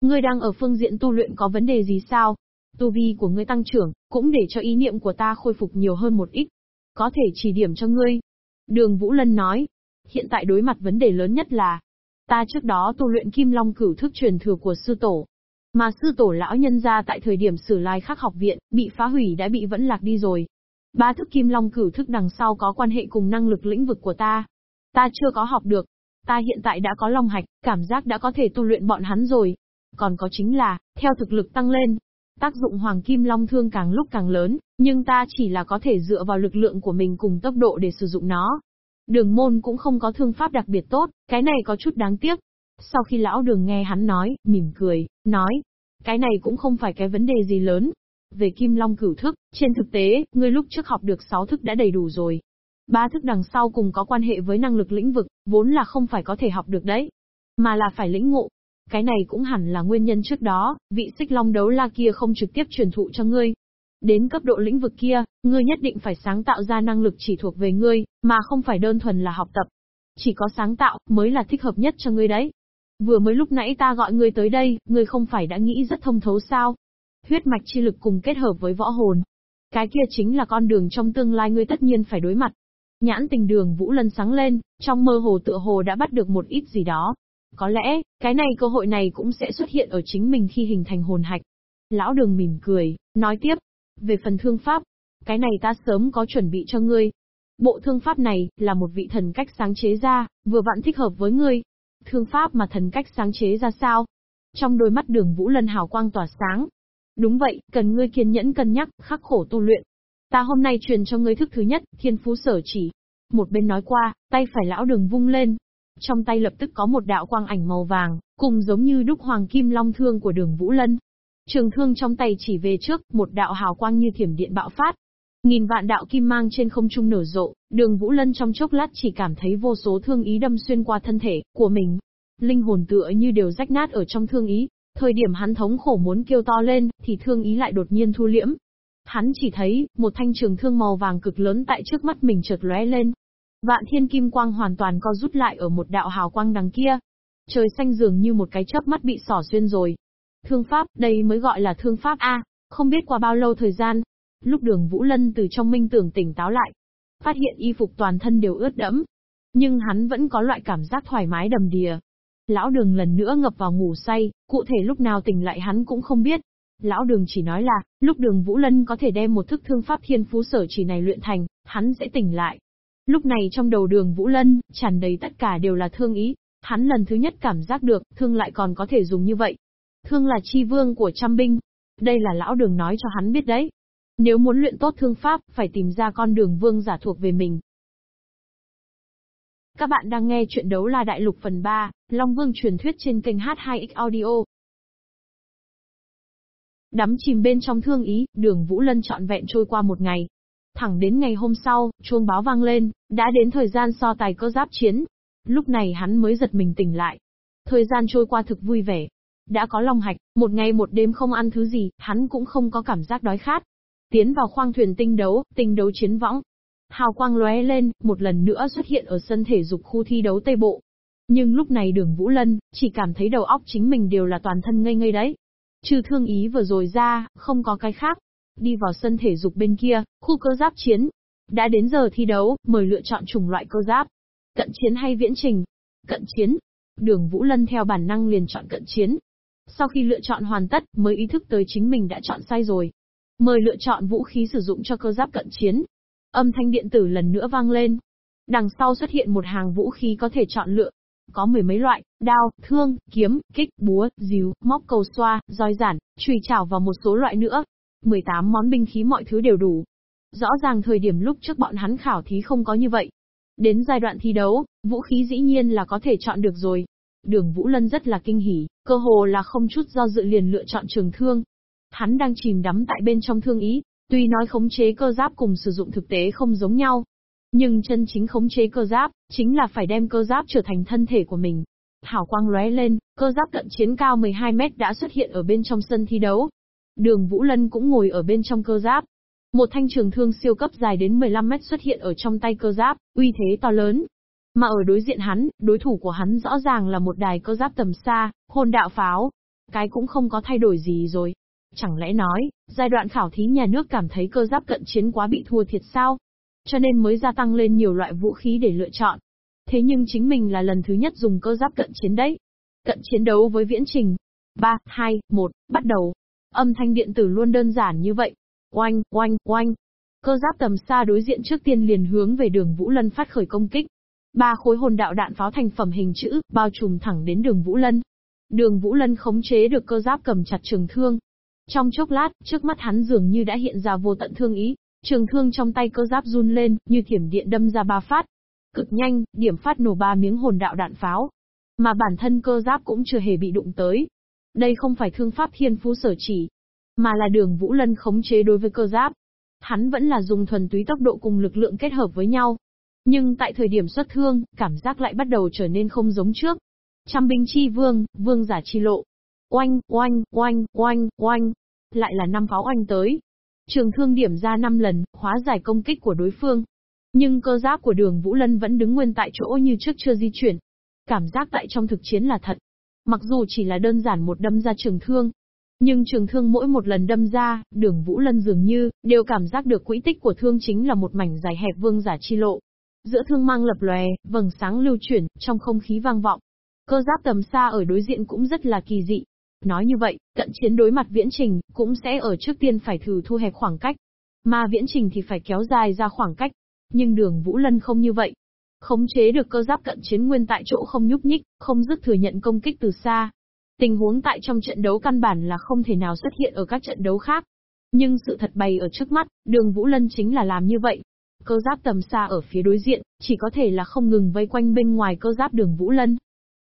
Ngươi đang ở phương diện tu luyện có vấn đề gì sao? Tu vi của ngươi tăng trưởng, cũng để cho ý niệm của ta khôi phục nhiều hơn một ít. Có thể chỉ điểm cho ngươi. Đường Vũ Lân nói. Hiện tại đối mặt vấn đề lớn nhất là, ta trước đó tu luyện kim long cửu thức truyền thừa của sư tổ, mà sư tổ lão nhân ra tại thời điểm sử lai khắc học viện, bị phá hủy đã bị vẫn lạc đi rồi. Ba thức kim long cửu thức đằng sau có quan hệ cùng năng lực lĩnh vực của ta. Ta chưa có học được. Ta hiện tại đã có long hạch, cảm giác đã có thể tu luyện bọn hắn rồi. Còn có chính là, theo thực lực tăng lên, tác dụng hoàng kim long thương càng lúc càng lớn, nhưng ta chỉ là có thể dựa vào lực lượng của mình cùng tốc độ để sử dụng nó. Đường môn cũng không có thương pháp đặc biệt tốt, cái này có chút đáng tiếc. Sau khi lão đường nghe hắn nói, mỉm cười, nói, cái này cũng không phải cái vấn đề gì lớn. Về kim long cửu thức, trên thực tế, ngươi lúc trước học được 6 thức đã đầy đủ rồi. Ba thức đằng sau cùng có quan hệ với năng lực lĩnh vực, vốn là không phải có thể học được đấy, mà là phải lĩnh ngộ. Cái này cũng hẳn là nguyên nhân trước đó, vị xích long đấu la kia không trực tiếp truyền thụ cho ngươi. Đến cấp độ lĩnh vực kia, ngươi nhất định phải sáng tạo ra năng lực chỉ thuộc về ngươi, mà không phải đơn thuần là học tập. Chỉ có sáng tạo, mới là thích hợp nhất cho ngươi đấy. Vừa mới lúc nãy ta gọi ngươi tới đây, ngươi không phải đã nghĩ rất thông thấu sao? Huyết mạch chi lực cùng kết hợp với võ hồn. Cái kia chính là con đường trong tương lai ngươi tất nhiên phải đối mặt. Nhãn tình đường Vũ Lân sáng lên, trong mơ hồ tựa hồ đã bắt được một ít gì đó. Có lẽ, cái này cơ hội này cũng sẽ xuất hiện ở chính mình khi hình thành hồn hạch. Lão đường mỉm cười, nói tiếp. Về phần thương pháp, cái này ta sớm có chuẩn bị cho ngươi. Bộ thương pháp này, là một vị thần cách sáng chế ra, vừa vặn thích hợp với ngươi. Thương pháp mà thần cách sáng chế ra sao? Trong đôi mắt đường Vũ Lân hào quang tỏa sáng. Đúng vậy, cần ngươi kiên nhẫn cân nhắc, khắc khổ tu luyện. Ta hôm nay truyền cho ngươi thức thứ nhất, thiên phú sở chỉ. Một bên nói qua, tay phải lão đường vung lên. Trong tay lập tức có một đạo quang ảnh màu vàng, cùng giống như đúc hoàng kim long thương của đường Vũ Lân. Trường thương trong tay chỉ về trước, một đạo hào quang như thiểm điện bạo phát, Nghìn vạn đạo kim mang trên không trung nở rộ, đường Vũ Lân trong chốc lát chỉ cảm thấy vô số thương ý đâm xuyên qua thân thể của mình. Linh hồn tựa như đều rách nát ở trong thương ý, thời điểm hắn thống khổ muốn kêu to lên, thì thương ý lại đột nhiên thu liễm. Hắn chỉ thấy, một thanh trường thương màu vàng cực lớn tại trước mắt mình chợt lóe lên. Vạn thiên kim quang hoàn toàn co rút lại ở một đạo hào quang đằng kia. Trời xanh dường như một cái chớp mắt bị sỏ xuyên rồi. Thương pháp, đây mới gọi là thương pháp A. Không biết qua bao lâu thời gian, Lúc đường Vũ Lân từ trong minh tưởng tỉnh táo lại, phát hiện y phục toàn thân đều ướt đẫm. Nhưng hắn vẫn có loại cảm giác thoải mái đầm đìa. Lão đường lần nữa ngập vào ngủ say, cụ thể lúc nào tỉnh lại hắn cũng không biết. Lão đường chỉ nói là, lúc đường Vũ Lân có thể đem một thức thương pháp thiên phú sở chỉ này luyện thành, hắn sẽ tỉnh lại. Lúc này trong đầu đường Vũ Lân, tràn đầy tất cả đều là thương ý. Hắn lần thứ nhất cảm giác được, thương lại còn có thể dùng như vậy. Thương là chi vương của trăm binh. Đây là lão đường nói cho hắn biết đấy. Nếu muốn luyện tốt thương pháp, phải tìm ra con đường vương giả thuộc về mình. Các bạn đang nghe chuyện đấu la đại lục phần 3, Long Vương truyền thuyết trên kênh H2X Audio. Đắm chìm bên trong thương ý, đường Vũ Lân trọn vẹn trôi qua một ngày. Thẳng đến ngày hôm sau, chuông báo vang lên, đã đến thời gian so tài cơ giáp chiến. Lúc này hắn mới giật mình tỉnh lại. Thời gian trôi qua thực vui vẻ. Đã có long hạch, một ngày một đêm không ăn thứ gì, hắn cũng không có cảm giác đói khát. Tiến vào khoang thuyền tinh đấu, tinh đấu chiến võng. Hào quang lóe lên, một lần nữa xuất hiện ở sân thể dục khu thi đấu Tây Bộ. Nhưng lúc này đường Vũ Lân, chỉ cảm thấy đầu óc chính mình đều là toàn thân ngây ngây đấy. Trừ thương ý vừa rồi ra, không có cái khác. Đi vào sân thể dục bên kia, khu cơ giáp chiến. Đã đến giờ thi đấu, mời lựa chọn chủng loại cơ giáp. Cận chiến hay viễn trình? Cận chiến. Đường Vũ Lân theo bản năng liền chọn cận chiến. Sau khi lựa chọn hoàn tất, mới ý thức tới chính mình đã chọn sai rồi. Mời lựa chọn vũ khí sử dụng cho cơ giáp cận chiến. Âm thanh điện tử lần nữa vang lên. Đằng sau xuất hiện một hàng vũ khí có thể chọn lựa. Có mười mấy loại, đao, thương, kiếm, kích, búa, dìu, móc cầu xoa, roi giản, chùy chảo và một số loại nữa. 18 món binh khí mọi thứ đều đủ. Rõ ràng thời điểm lúc trước bọn hắn khảo thí không có như vậy. Đến giai đoạn thi đấu, vũ khí dĩ nhiên là có thể chọn được rồi. Đường Vũ Lân rất là kinh hỉ, cơ hồ là không chút do dự liền lựa chọn trường thương. Hắn đang chìm đắm tại bên trong thương ý, tuy nói khống chế cơ giáp cùng sử dụng thực tế không giống nhau. Nhưng chân chính khống chế cơ giáp, chính là phải đem cơ giáp trở thành thân thể của mình. Hảo quang lóe lên, cơ giáp cận chiến cao 12 mét đã xuất hiện ở bên trong sân thi đấu. Đường Vũ Lân cũng ngồi ở bên trong cơ giáp. Một thanh trường thương siêu cấp dài đến 15 mét xuất hiện ở trong tay cơ giáp, uy thế to lớn. Mà ở đối diện hắn, đối thủ của hắn rõ ràng là một đài cơ giáp tầm xa, hồn đạo pháo. Cái cũng không có thay đổi gì rồi. Chẳng lẽ nói, giai đoạn khảo thí nhà nước cảm thấy cơ giáp cận chiến quá bị thua thiệt sao? Cho nên mới gia tăng lên nhiều loại vũ khí để lựa chọn. Thế nhưng chính mình là lần thứ nhất dùng cơ giáp cận chiến đấy. Cận chiến đấu với viễn trình. 3, 2, 1, bắt đầu. Âm thanh điện tử luôn đơn giản như vậy. Oanh, oanh, oanh. Cơ giáp tầm xa đối diện trước tiên liền hướng về đường Vũ Lân phát khởi công kích. Ba khối hồn đạo đạn pháo thành phẩm hình chữ, bao trùm thẳng đến đường Vũ Lân. Đường Vũ Lân khống chế được cơ giáp cầm chặt trường thương. Trong chốc lát, trước mắt hắn dường như đã hiện ra vô tận thương ý, trường thương trong tay cơ giáp run lên, như thiểm điện đâm ra ba phát. Cực nhanh, điểm phát nổ ba miếng hồn đạo đạn pháo. Mà bản thân cơ giáp cũng chưa hề bị đụng tới. Đây không phải thương pháp thiên phú sở chỉ, mà là đường Vũ Lân khống chế đối với cơ giáp. Hắn vẫn là dùng thuần túy tốc độ cùng lực lượng kết hợp với nhau. Nhưng tại thời điểm xuất thương, cảm giác lại bắt đầu trở nên không giống trước. Trăm binh chi vương, vương giả chi lộ. Oanh, oanh, oanh, oanh, oanh. Lại là năm pháo oanh tới. Trường thương điểm ra 5 lần, hóa giải công kích của đối phương. Nhưng cơ giáp của đường Vũ Lân vẫn đứng nguyên tại chỗ như trước chưa di chuyển. Cảm giác tại trong thực chiến là thật. Mặc dù chỉ là đơn giản một đâm ra trường thương, nhưng trường thương mỗi một lần đâm ra, đường Vũ Lân dường như, đều cảm giác được quỹ tích của thương chính là một mảnh dài hẹp vương giả chi lộ. Giữa thương mang lập lòe, vầng sáng lưu chuyển, trong không khí vang vọng. Cơ giáp tầm xa ở đối diện cũng rất là kỳ dị. Nói như vậy, cận chiến đối mặt viễn trình, cũng sẽ ở trước tiên phải thử thu hẹp khoảng cách. Mà viễn trình thì phải kéo dài ra khoảng cách. Nhưng đường Vũ Lân không như vậy. Khống chế được cơ giáp cận chiến nguyên tại chỗ không nhúc nhích, không dứt thừa nhận công kích từ xa, Tình huống tại trong trận đấu căn bản là không thể nào xuất hiện ở các trận đấu khác. Nhưng sự thật bày ở trước mắt, đường Vũ Lân chính là làm như vậy. Cơ giáp tầm xa ở phía đối diện, chỉ có thể là không ngừng vây quanh bên ngoài cơ giáp đường Vũ Lân.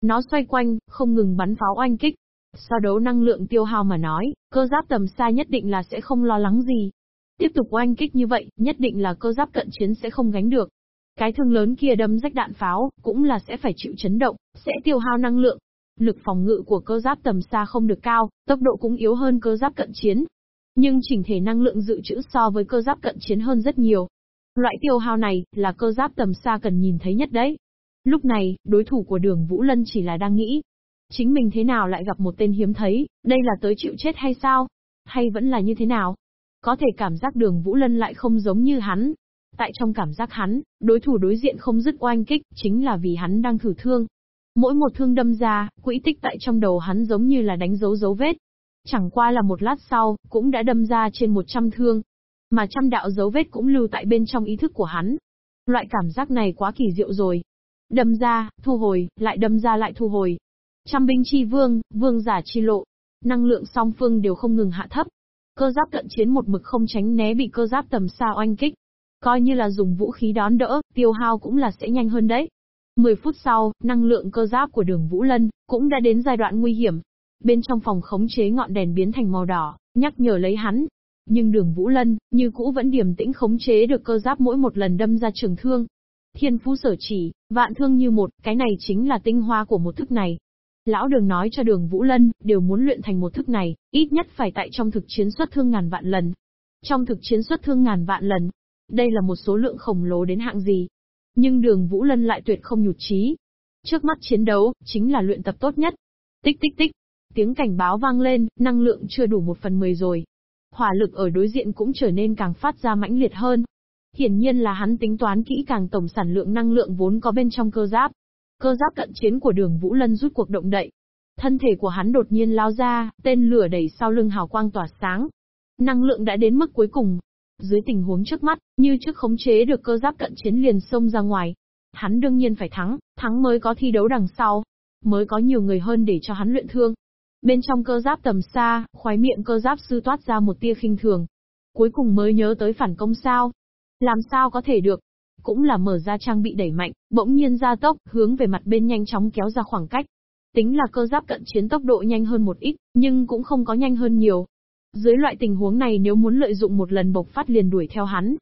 Nó xoay quanh, không ngừng bắn pháo oanh kích. So đấu năng lượng tiêu hao mà nói, cơ giáp tầm xa nhất định là sẽ không lo lắng gì. Tiếp tục oanh kích như vậy, nhất định là cơ giáp cận chiến sẽ không gánh được. Cái thương lớn kia đâm rách đạn pháo, cũng là sẽ phải chịu chấn động, sẽ tiêu hao năng lượng. Lực phòng ngự của cơ giáp tầm xa không được cao, tốc độ cũng yếu hơn cơ giáp cận chiến. Nhưng chỉnh thể năng lượng dự trữ so với cơ giáp cận chiến hơn rất nhiều. Loại tiêu hao này, là cơ giáp tầm xa cần nhìn thấy nhất đấy. Lúc này, đối thủ của đường Vũ Lân chỉ là đang nghĩ. Chính mình thế nào lại gặp một tên hiếm thấy, đây là tới chịu chết hay sao? Hay vẫn là như thế nào? Có thể cảm giác đường Vũ Lân lại không giống như hắn. Tại trong cảm giác hắn, đối thủ đối diện không dứt oanh kích, chính là vì hắn đang thử thương. Mỗi một thương đâm ra, quỹ tích tại trong đầu hắn giống như là đánh dấu dấu vết. Chẳng qua là một lát sau, cũng đã đâm ra trên 100 thương. Mà trăm đạo dấu vết cũng lưu tại bên trong ý thức của hắn. Loại cảm giác này quá kỳ diệu rồi. Đâm ra, thu hồi, lại đâm ra lại thu hồi. Trăm binh chi vương, vương giả chi lộ. Năng lượng song phương đều không ngừng hạ thấp. Cơ giáp cận chiến một mực không tránh né bị cơ giáp tầm xa oanh kích. Coi như là dùng vũ khí đón đỡ, tiêu hao cũng là sẽ nhanh hơn đấy. 10 phút sau, năng lượng cơ giáp của đường Vũ Lân cũng đã đến giai đoạn nguy hiểm. Bên trong phòng khống chế ngọn đèn biến thành màu đỏ, nhắc nhở lấy hắn. Nhưng đường Vũ Lân, như cũ vẫn điềm tĩnh khống chế được cơ giáp mỗi một lần đâm ra trường thương. Thiên phú sở chỉ, vạn thương như một, cái này chính là tinh hoa của một thức này. Lão đường nói cho đường Vũ Lân, đều muốn luyện thành một thức này, ít nhất phải tại trong thực chiến xuất thương ngàn vạn lần. Trong thực chiến xuất thương ngàn vạn lần, đây là một số lượng khổng lồ đến hạng gì? Nhưng đường Vũ Lân lại tuyệt không nhụt chí. Trước mắt chiến đấu, chính là luyện tập tốt nhất. Tích tích tích. Tiếng cảnh báo vang lên, năng lượng chưa đủ một phần mười rồi. Hỏa lực ở đối diện cũng trở nên càng phát ra mãnh liệt hơn. Hiển nhiên là hắn tính toán kỹ càng tổng sản lượng năng lượng vốn có bên trong cơ giáp. Cơ giáp cận chiến của đường Vũ Lân rút cuộc động đậy. Thân thể của hắn đột nhiên lao ra, tên lửa đẩy sau lưng hào quang tỏa sáng. Năng lượng đã đến mức cuối cùng, dưới tình huống trước mắt, như trước khống chế được cơ giáp cận chiến liền xông ra ngoài. Hắn đương nhiên phải thắng, thắng mới có thi đấu đằng sau, mới có nhiều người hơn để cho hắn luyện thương. Bên trong cơ giáp tầm xa, khoái miệng cơ giáp sư toát ra một tia khinh thường. Cuối cùng mới nhớ tới phản công sao. Làm sao có thể được? Cũng là mở ra trang bị đẩy mạnh, bỗng nhiên ra tốc, hướng về mặt bên nhanh chóng kéo ra khoảng cách. Tính là cơ giáp cận chiến tốc độ nhanh hơn một ít, nhưng cũng không có nhanh hơn nhiều. Dưới loại tình huống này nếu muốn lợi dụng một lần bộc phát liền đuổi theo hắn,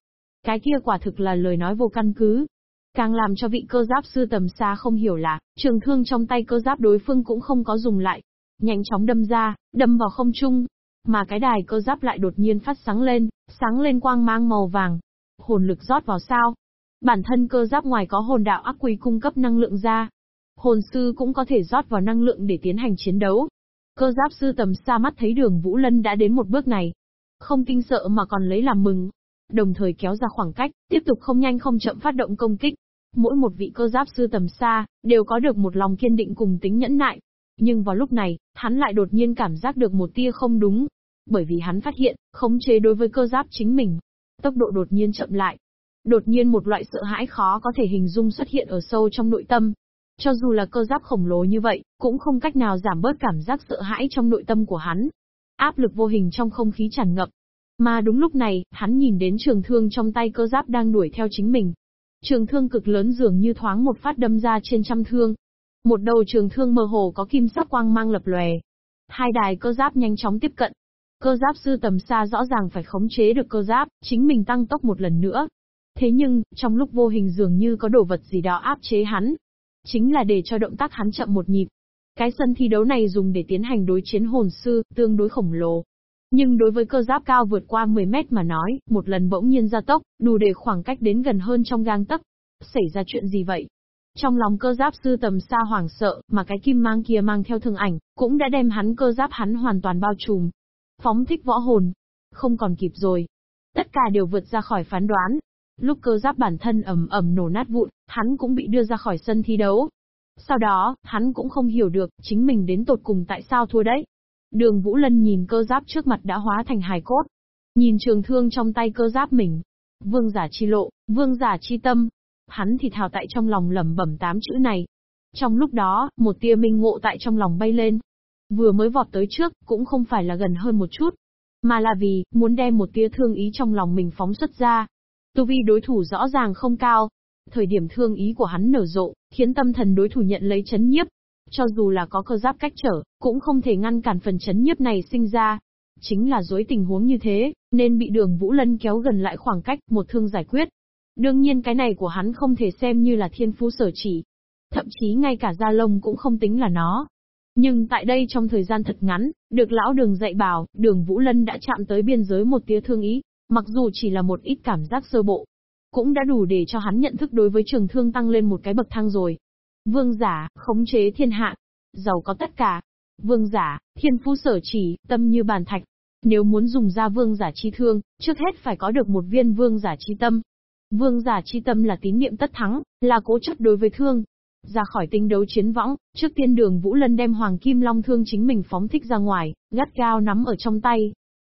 cái kia quả thực là lời nói vô căn cứ. Càng làm cho vị cơ giáp sư tầm xa không hiểu là, trường thương trong tay cơ giáp đối phương cũng không có dùng lại. Nhanh chóng đâm ra, đâm vào không trung. mà cái đài cơ giáp lại đột nhiên phát sáng lên, sáng lên quang mang màu vàng. Hồn lực rót vào sao? Bản thân cơ giáp ngoài có hồn đạo ác quỷ cung cấp năng lượng ra. Hồn sư cũng có thể rót vào năng lượng để tiến hành chiến đấu. Cơ giáp sư tầm xa mắt thấy đường Vũ Lân đã đến một bước này. Không kinh sợ mà còn lấy làm mừng. Đồng thời kéo ra khoảng cách, tiếp tục không nhanh không chậm phát động công kích. Mỗi một vị cơ giáp sư tầm xa, đều có được một lòng kiên định cùng tính nhẫn nại. Nhưng vào lúc này, hắn lại đột nhiên cảm giác được một tia không đúng. Bởi vì hắn phát hiện, khống chế đối với cơ giáp chính mình. Tốc độ đột nhiên chậm lại, Đột nhiên một loại sợ hãi khó có thể hình dung xuất hiện ở sâu trong nội tâm. Cho dù là cơ giáp khổng lồ như vậy, cũng không cách nào giảm bớt cảm giác sợ hãi trong nội tâm của hắn. Áp lực vô hình trong không khí tràn ngập. Mà đúng lúc này, hắn nhìn đến trường thương trong tay cơ giáp đang đuổi theo chính mình. Trường thương cực lớn dường như thoáng một phát đâm ra trên trăm thương. Một đầu trường thương mơ hồ có kim sắc quang mang lập lòe. Hai đài cơ giáp nhanh chóng tiếp cận. Cơ giáp sư tầm xa rõ ràng phải khống chế được cơ giáp, chính mình tăng tốc một lần nữa, Thế nhưng, trong lúc vô hình dường như có đồ vật gì đó áp chế hắn. Chính là để cho động tác hắn chậm một nhịp. Cái sân thi đấu này dùng để tiến hành đối chiến hồn sư, tương đối khổng lồ. Nhưng đối với cơ giáp cao vượt qua 10 mét mà nói, một lần bỗng nhiên gia tốc, đủ để khoảng cách đến gần hơn trong gang tấc. Xảy ra chuyện gì vậy? Trong lòng cơ giáp sư tầm xa hoảng sợ, mà cái kim mang kia mang theo thương ảnh, cũng đã đem hắn cơ giáp hắn hoàn toàn bao trùm. Phóng thích võ hồn. Không còn kịp rồi. Tất cả đều vượt ra khỏi phán đoán, Lúc cơ giáp bản thân ầm ầm nổ nát vụn, hắn cũng bị đưa ra khỏi sân thi đấu. Sau đó, hắn cũng không hiểu được, chính mình đến tột cùng tại sao thua đấy. Đường Vũ Lân nhìn cơ giáp trước mặt đã hóa thành hài cốt. Nhìn trường thương trong tay cơ giáp mình. Vương giả chi lộ, vương giả chi tâm. Hắn thì thào tại trong lòng lẩm bẩm tám chữ này. Trong lúc đó, một tia minh ngộ tại trong lòng bay lên. Vừa mới vọt tới trước, cũng không phải là gần hơn một chút. Mà là vì, muốn đem một tia thương ý trong lòng mình phóng xuất ra. Tu vi đối thủ rõ ràng không cao. Thời điểm thương ý của hắn nở rộ, khiến tâm thần đối thủ nhận lấy chấn nhiếp. Cho dù là có cơ giáp cách trở, cũng không thể ngăn cản phần chấn nhiếp này sinh ra. Chính là dối tình huống như thế, nên bị đường Vũ Lân kéo gần lại khoảng cách, một thương giải quyết. Đương nhiên cái này của hắn không thể xem như là thiên phú sở chỉ. Thậm chí ngay cả da lông cũng không tính là nó. Nhưng tại đây trong thời gian thật ngắn, được lão đường dạy bảo, đường Vũ Lân đã chạm tới biên giới một tia thương ý, Mặc dù chỉ là một ít cảm giác sơ bộ, cũng đã đủ để cho hắn nhận thức đối với trường thương tăng lên một cái bậc thang rồi. Vương giả, khống chế thiên hạ, giàu có tất cả. Vương giả, thiên phú sở chỉ, tâm như bàn thạch. Nếu muốn dùng ra vương giả chi thương, trước hết phải có được một viên vương giả chi tâm. Vương giả chi tâm là tín niệm tất thắng, là cố chấp đối với thương. Ra khỏi tinh đấu chiến võng, trước tiên đường Vũ Lân đem Hoàng Kim Long thương chính mình phóng thích ra ngoài, gắt gao nắm ở trong tay,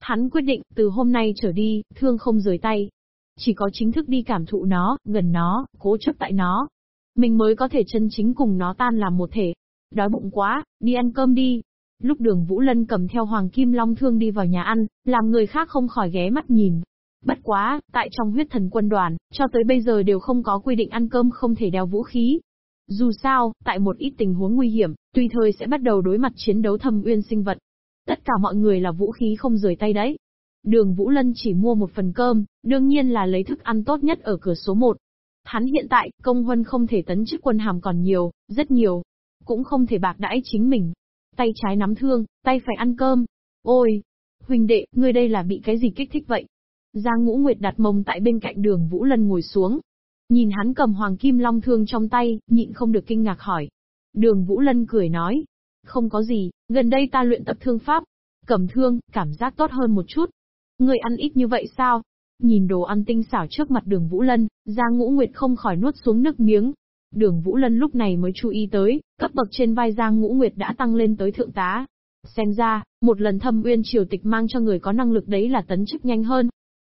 Hắn quyết định, từ hôm nay trở đi, thương không rời tay. Chỉ có chính thức đi cảm thụ nó, gần nó, cố chấp tại nó. Mình mới có thể chân chính cùng nó tan làm một thể. Đói bụng quá, đi ăn cơm đi. Lúc đường Vũ Lân cầm theo Hoàng Kim Long Thương đi vào nhà ăn, làm người khác không khỏi ghé mắt nhìn. Bất quá, tại trong huyết thần quân đoàn, cho tới bây giờ đều không có quy định ăn cơm không thể đeo vũ khí. Dù sao, tại một ít tình huống nguy hiểm, tùy thời sẽ bắt đầu đối mặt chiến đấu thâm uyên sinh vật, Tất cả mọi người là vũ khí không rời tay đấy. Đường Vũ Lân chỉ mua một phần cơm, đương nhiên là lấy thức ăn tốt nhất ở cửa số 1. Hắn hiện tại, công huân không thể tấn chức quân hàm còn nhiều, rất nhiều. Cũng không thể bạc đãi chính mình. Tay trái nắm thương, tay phải ăn cơm. Ôi! Huỳnh đệ, ngươi đây là bị cái gì kích thích vậy? Giang Ngũ Nguyệt đặt mông tại bên cạnh đường Vũ Lân ngồi xuống. Nhìn hắn cầm hoàng kim long thương trong tay, nhịn không được kinh ngạc hỏi. Đường Vũ Lân cười nói, không có gì, gần đây ta luyện tập thương pháp. Cầm thương, cảm giác tốt hơn một chút. Người ăn ít như vậy sao? Nhìn đồ ăn tinh xảo trước mặt đường Vũ Lân, Giang Ngũ Nguyệt không khỏi nuốt xuống nước miếng. Đường Vũ Lân lúc này mới chú ý tới, cấp bậc trên vai Giang Ngũ Nguyệt đã tăng lên tới thượng tá. Xem ra, một lần thâm uyên triều tịch mang cho người có năng lực đấy là tấn chức nhanh hơn.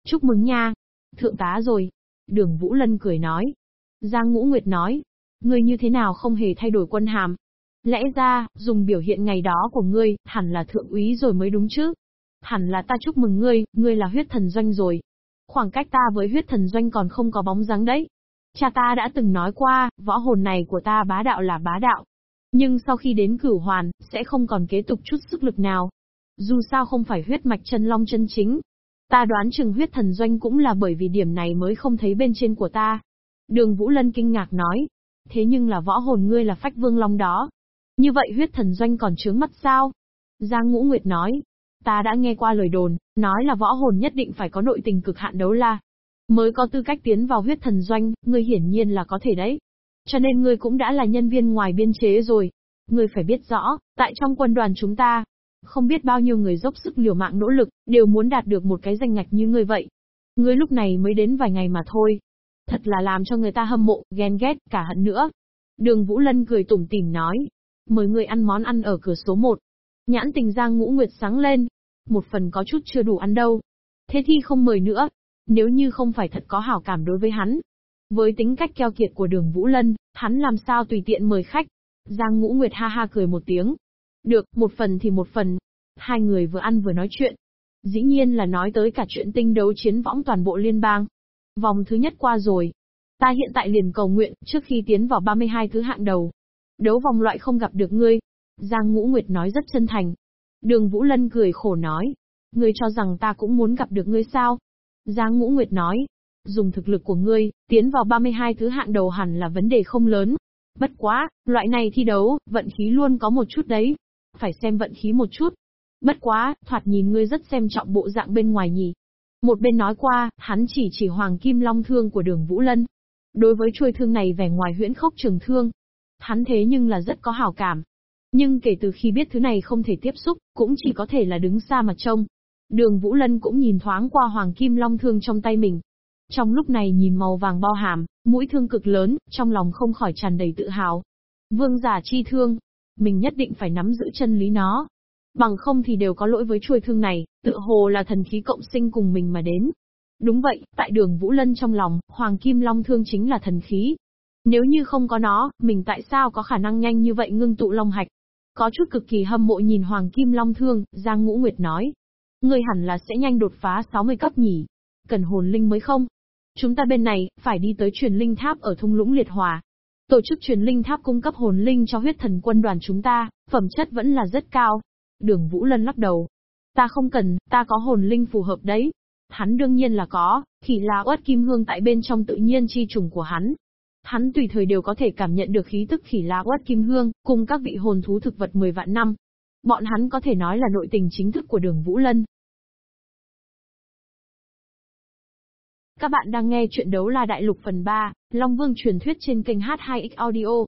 Chúc mừng nha. Thượng tá rồi. Đường Vũ Lân cười nói. Giang Ngũ Nguyệt nói. người như thế nào không hề thay đổi quân hàm, Lẽ ra, dùng biểu hiện ngày đó của ngươi, hẳn là thượng úy rồi mới đúng chứ. Hẳn là ta chúc mừng ngươi, ngươi là huyết thần doanh rồi. Khoảng cách ta với huyết thần doanh còn không có bóng dáng đấy. Cha ta đã từng nói qua, võ hồn này của ta bá đạo là bá đạo. Nhưng sau khi đến cửu hoàn, sẽ không còn kế tục chút sức lực nào. Dù sao không phải huyết mạch chân long chân chính. Ta đoán chừng huyết thần doanh cũng là bởi vì điểm này mới không thấy bên trên của ta. Đường Vũ Lân kinh ngạc nói. Thế nhưng là võ hồn ngươi là phách vương long đó. Như vậy huyết thần doanh còn chướng mắt sao? Giang Ngũ Nguyệt nói. Ta đã nghe qua lời đồn, nói là võ hồn nhất định phải có nội tình cực hạn đấu la. Mới có tư cách tiến vào huyết thần doanh, ngươi hiển nhiên là có thể đấy. Cho nên ngươi cũng đã là nhân viên ngoài biên chế rồi. Ngươi phải biết rõ, tại trong quân đoàn chúng ta, không biết bao nhiêu người dốc sức liều mạng nỗ lực, đều muốn đạt được một cái danh ngạch như ngươi vậy. Ngươi lúc này mới đến vài ngày mà thôi. Thật là làm cho người ta hâm mộ, ghen ghét, cả hận nữa. Đường Vũ Lân cười tủm tỉm nói. Mời người ăn món ăn ở cửa số 1. Nhãn tình Giang Ngũ Nguyệt sáng lên. Một phần có chút chưa đủ ăn đâu. Thế thì không mời nữa. Nếu như không phải thật có hảo cảm đối với hắn. Với tính cách keo kiệt của đường Vũ Lân, hắn làm sao tùy tiện mời khách. Giang Ngũ Nguyệt ha ha cười một tiếng. Được, một phần thì một phần. Hai người vừa ăn vừa nói chuyện. Dĩ nhiên là nói tới cả chuyện tinh đấu chiến võng toàn bộ liên bang. Vòng thứ nhất qua rồi. Ta hiện tại liền cầu nguyện, trước khi tiến vào 32 thứ hạng đầu. Đấu vòng loại không gặp được ngươi, Giang Ngũ Nguyệt nói rất chân thành. Đường Vũ Lân cười khổ nói. Ngươi cho rằng ta cũng muốn gặp được ngươi sao? Giang Ngũ Nguyệt nói. Dùng thực lực của ngươi, tiến vào 32 thứ hạng đầu hẳn là vấn đề không lớn. Bất quá, loại này thi đấu, vận khí luôn có một chút đấy. Phải xem vận khí một chút. Bất quá, thoạt nhìn ngươi rất xem trọng bộ dạng bên ngoài nhỉ. Một bên nói qua, hắn chỉ chỉ hoàng kim long thương của đường Vũ Lân. Đối với chuôi thương này vẻ ngoài huyễn khốc trường thương. Hắn thế nhưng là rất có hảo cảm. Nhưng kể từ khi biết thứ này không thể tiếp xúc, cũng chỉ có thể là đứng xa mà trông. Đường Vũ Lân cũng nhìn thoáng qua hoàng kim long thương trong tay mình. Trong lúc này nhìn màu vàng bao hàm, mũi thương cực lớn, trong lòng không khỏi tràn đầy tự hào. Vương giả chi thương, mình nhất định phải nắm giữ chân lý nó. Bằng không thì đều có lỗi với chuôi thương này, tự hồ là thần khí cộng sinh cùng mình mà đến. Đúng vậy, tại đường Vũ Lân trong lòng, Hoàng Kim Long Thương chính là thần khí. Nếu như không có nó, mình tại sao có khả năng nhanh như vậy ngưng tụ Long Hạch? Có chút cực kỳ hâm mộ nhìn Hoàng Kim Long Thương, Giang Ngũ Nguyệt nói. Người hẳn là sẽ nhanh đột phá 60 cấp nhỉ. Cần hồn linh mới không? Chúng ta bên này, phải đi tới truyền linh tháp ở thung lũng liệt hòa. Tổ chức truyền linh tháp cung cấp hồn linh cho huyết thần quân đoàn chúng ta, phẩm chất vẫn là rất cao. Đường Vũ Lân lắc đầu. Ta không cần, ta có hồn linh phù hợp đấy. Hắn đương nhiên là có, khỉ là uất kim hương tại bên trong tự nhiên chi trùng của hắn, Hắn tùy thời đều có thể cảm nhận được khí tức khỉ lá quất kim hương, cùng các vị hồn thú thực vật 10 vạn năm. Bọn hắn có thể nói là nội tình chính thức của đường Vũ Lân. Các bạn đang nghe chuyện đấu la đại lục phần 3, Long Vương truyền thuyết trên kênh H2X Audio.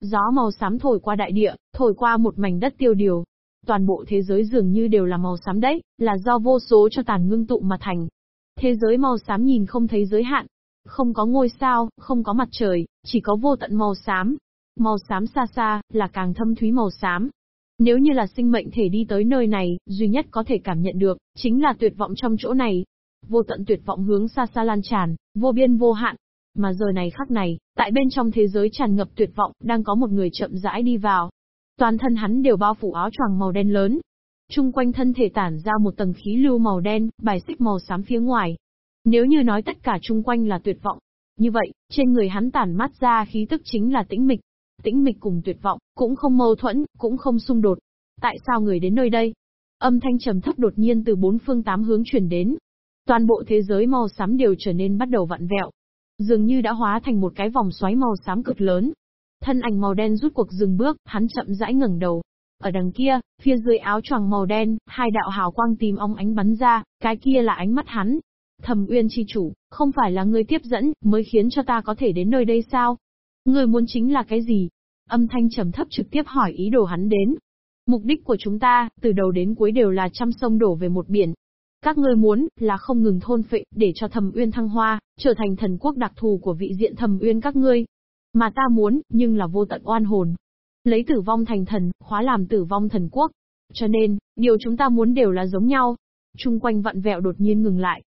Gió màu xám thổi qua đại địa, thổi qua một mảnh đất tiêu điều. Toàn bộ thế giới dường như đều là màu xám đấy, là do vô số cho tàn ngưng tụ mà thành. Thế giới màu xám nhìn không thấy giới hạn. Không có ngôi sao, không có mặt trời, chỉ có vô tận màu xám. Màu xám xa xa, là càng thâm thúy màu xám. Nếu như là sinh mệnh thể đi tới nơi này, duy nhất có thể cảm nhận được, chính là tuyệt vọng trong chỗ này. Vô tận tuyệt vọng hướng xa xa lan tràn, vô biên vô hạn. Mà giờ này khắc này, tại bên trong thế giới tràn ngập tuyệt vọng, đang có một người chậm rãi đi vào. Toàn thân hắn đều bao phủ áo choàng màu đen lớn, Trung quanh thân thể tản ra một tầng khí lưu màu đen, bài xích màu xám phía ngoài. Nếu như nói tất cả chung quanh là tuyệt vọng, như vậy, trên người hắn tản mát ra khí tức chính là tĩnh mịch. Tĩnh mịch cùng tuyệt vọng, cũng không mâu thuẫn, cũng không xung đột. Tại sao người đến nơi đây? Âm thanh trầm thấp đột nhiên từ bốn phương tám hướng chuyển đến. Toàn bộ thế giới màu xám đều trở nên bắt đầu vặn vẹo. Dường như đã hóa thành một cái vòng xoáy màu xám cực lớn. Thân ảnh màu đen rút cuộc dừng bước, hắn chậm rãi ngẩng đầu, ở đằng kia, phía dưới áo choàng màu đen, hai đạo hào quang tím ong ánh bắn ra, cái kia là ánh mắt hắn. Thẩm Uyên chi chủ, không phải là ngươi tiếp dẫn, mới khiến cho ta có thể đến nơi đây sao? Ngươi muốn chính là cái gì? Âm thanh trầm thấp trực tiếp hỏi ý đồ hắn đến. Mục đích của chúng ta, từ đầu đến cuối đều là trăm sông đổ về một biển. Các ngươi muốn, là không ngừng thôn phệ, để cho thầm uyên thăng hoa, trở thành thần quốc đặc thù của vị diện thầm uyên các ngươi. Mà ta muốn, nhưng là vô tận oan hồn, Lấy tử vong thành thần, khóa làm tử vong thần quốc. Cho nên, điều chúng ta muốn đều là giống nhau. Trung quanh vặn vẹo đột nhiên ngừng lại.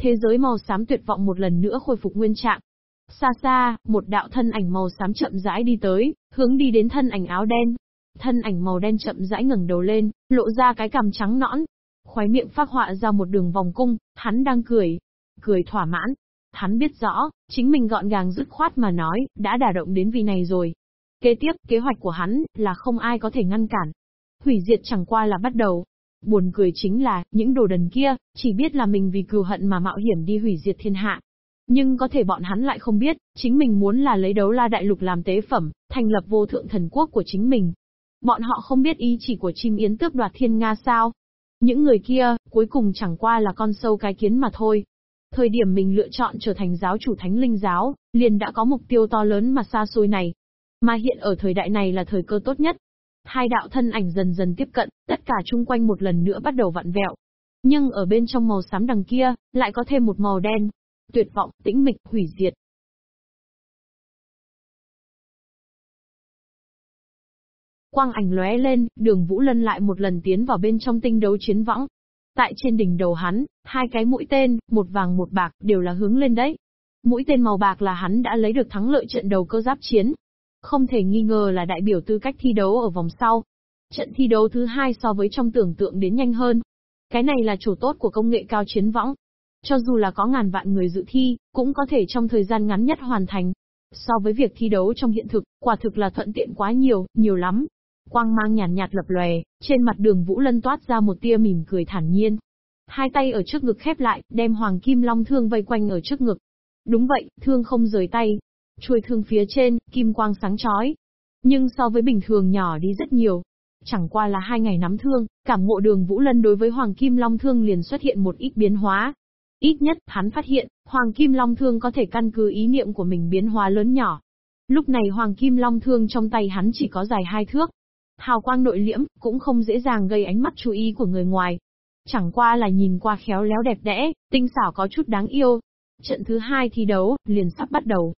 Thế giới màu xám tuyệt vọng một lần nữa khôi phục nguyên trạng. Xa xa, một đạo thân ảnh màu xám chậm rãi đi tới, hướng đi đến thân ảnh áo đen. Thân ảnh màu đen chậm rãi ngẩng đầu lên, lộ ra cái cằm trắng nõn. Khóe miệng phát họa ra một đường vòng cung, hắn đang cười. Cười thỏa mãn. Hắn biết rõ, chính mình gọn gàng dứt khoát mà nói, đã đả động đến vị này rồi. Kế tiếp, kế hoạch của hắn, là không ai có thể ngăn cản. Hủy diệt chẳng qua là bắt đầu. Buồn cười chính là, những đồ đần kia, chỉ biết là mình vì cừu hận mà mạo hiểm đi hủy diệt thiên hạ. Nhưng có thể bọn hắn lại không biết, chính mình muốn là lấy đấu la đại lục làm tế phẩm, thành lập vô thượng thần quốc của chính mình. Bọn họ không biết ý chỉ của chim yến tước đoạt thiên Nga sao? Những người kia, cuối cùng chẳng qua là con sâu cái kiến mà thôi. Thời điểm mình lựa chọn trở thành giáo chủ thánh linh giáo, liền đã có mục tiêu to lớn mà xa xôi này. Mà hiện ở thời đại này là thời cơ tốt nhất. Hai đạo thân ảnh dần dần tiếp cận, tất cả chung quanh một lần nữa bắt đầu vặn vẹo. Nhưng ở bên trong màu xám đằng kia, lại có thêm một màu đen. Tuyệt vọng, tĩnh mịch, hủy diệt. Quang ảnh lóe lên, đường Vũ Lân lại một lần tiến vào bên trong tinh đấu chiến võng. Tại trên đỉnh đầu hắn, hai cái mũi tên, một vàng một bạc, đều là hướng lên đấy. Mũi tên màu bạc là hắn đã lấy được thắng lợi trận đầu cơ giáp chiến. Không thể nghi ngờ là đại biểu tư cách thi đấu ở vòng sau. Trận thi đấu thứ hai so với trong tưởng tượng đến nhanh hơn. Cái này là chủ tốt của công nghệ cao chiến võng. Cho dù là có ngàn vạn người dự thi, cũng có thể trong thời gian ngắn nhất hoàn thành. So với việc thi đấu trong hiện thực, quả thực là thuận tiện quá nhiều, nhiều lắm. Quang mang nhàn nhạt, nhạt lập lòe, trên mặt đường Vũ Lân toát ra một tia mỉm cười thản nhiên. Hai tay ở trước ngực khép lại, đem hoàng kim long thương vây quanh ở trước ngực. Đúng vậy, thương không rời tay. Chuôi thương phía trên, kim quang sáng chói. Nhưng so với bình thường nhỏ đi rất nhiều. Chẳng qua là hai ngày nắm thương, cảm ngộ đường Vũ Lân đối với hoàng kim long thương liền xuất hiện một ít biến hóa. Ít nhất, hắn phát hiện, hoàng kim long thương có thể căn cứ ý niệm của mình biến hóa lớn nhỏ. Lúc này hoàng kim long thương trong tay hắn chỉ có dài hai thước, Hào quang nội liễm, cũng không dễ dàng gây ánh mắt chú ý của người ngoài. Chẳng qua là nhìn qua khéo léo đẹp đẽ, tinh xảo có chút đáng yêu. Trận thứ hai thi đấu, liền sắp bắt đầu.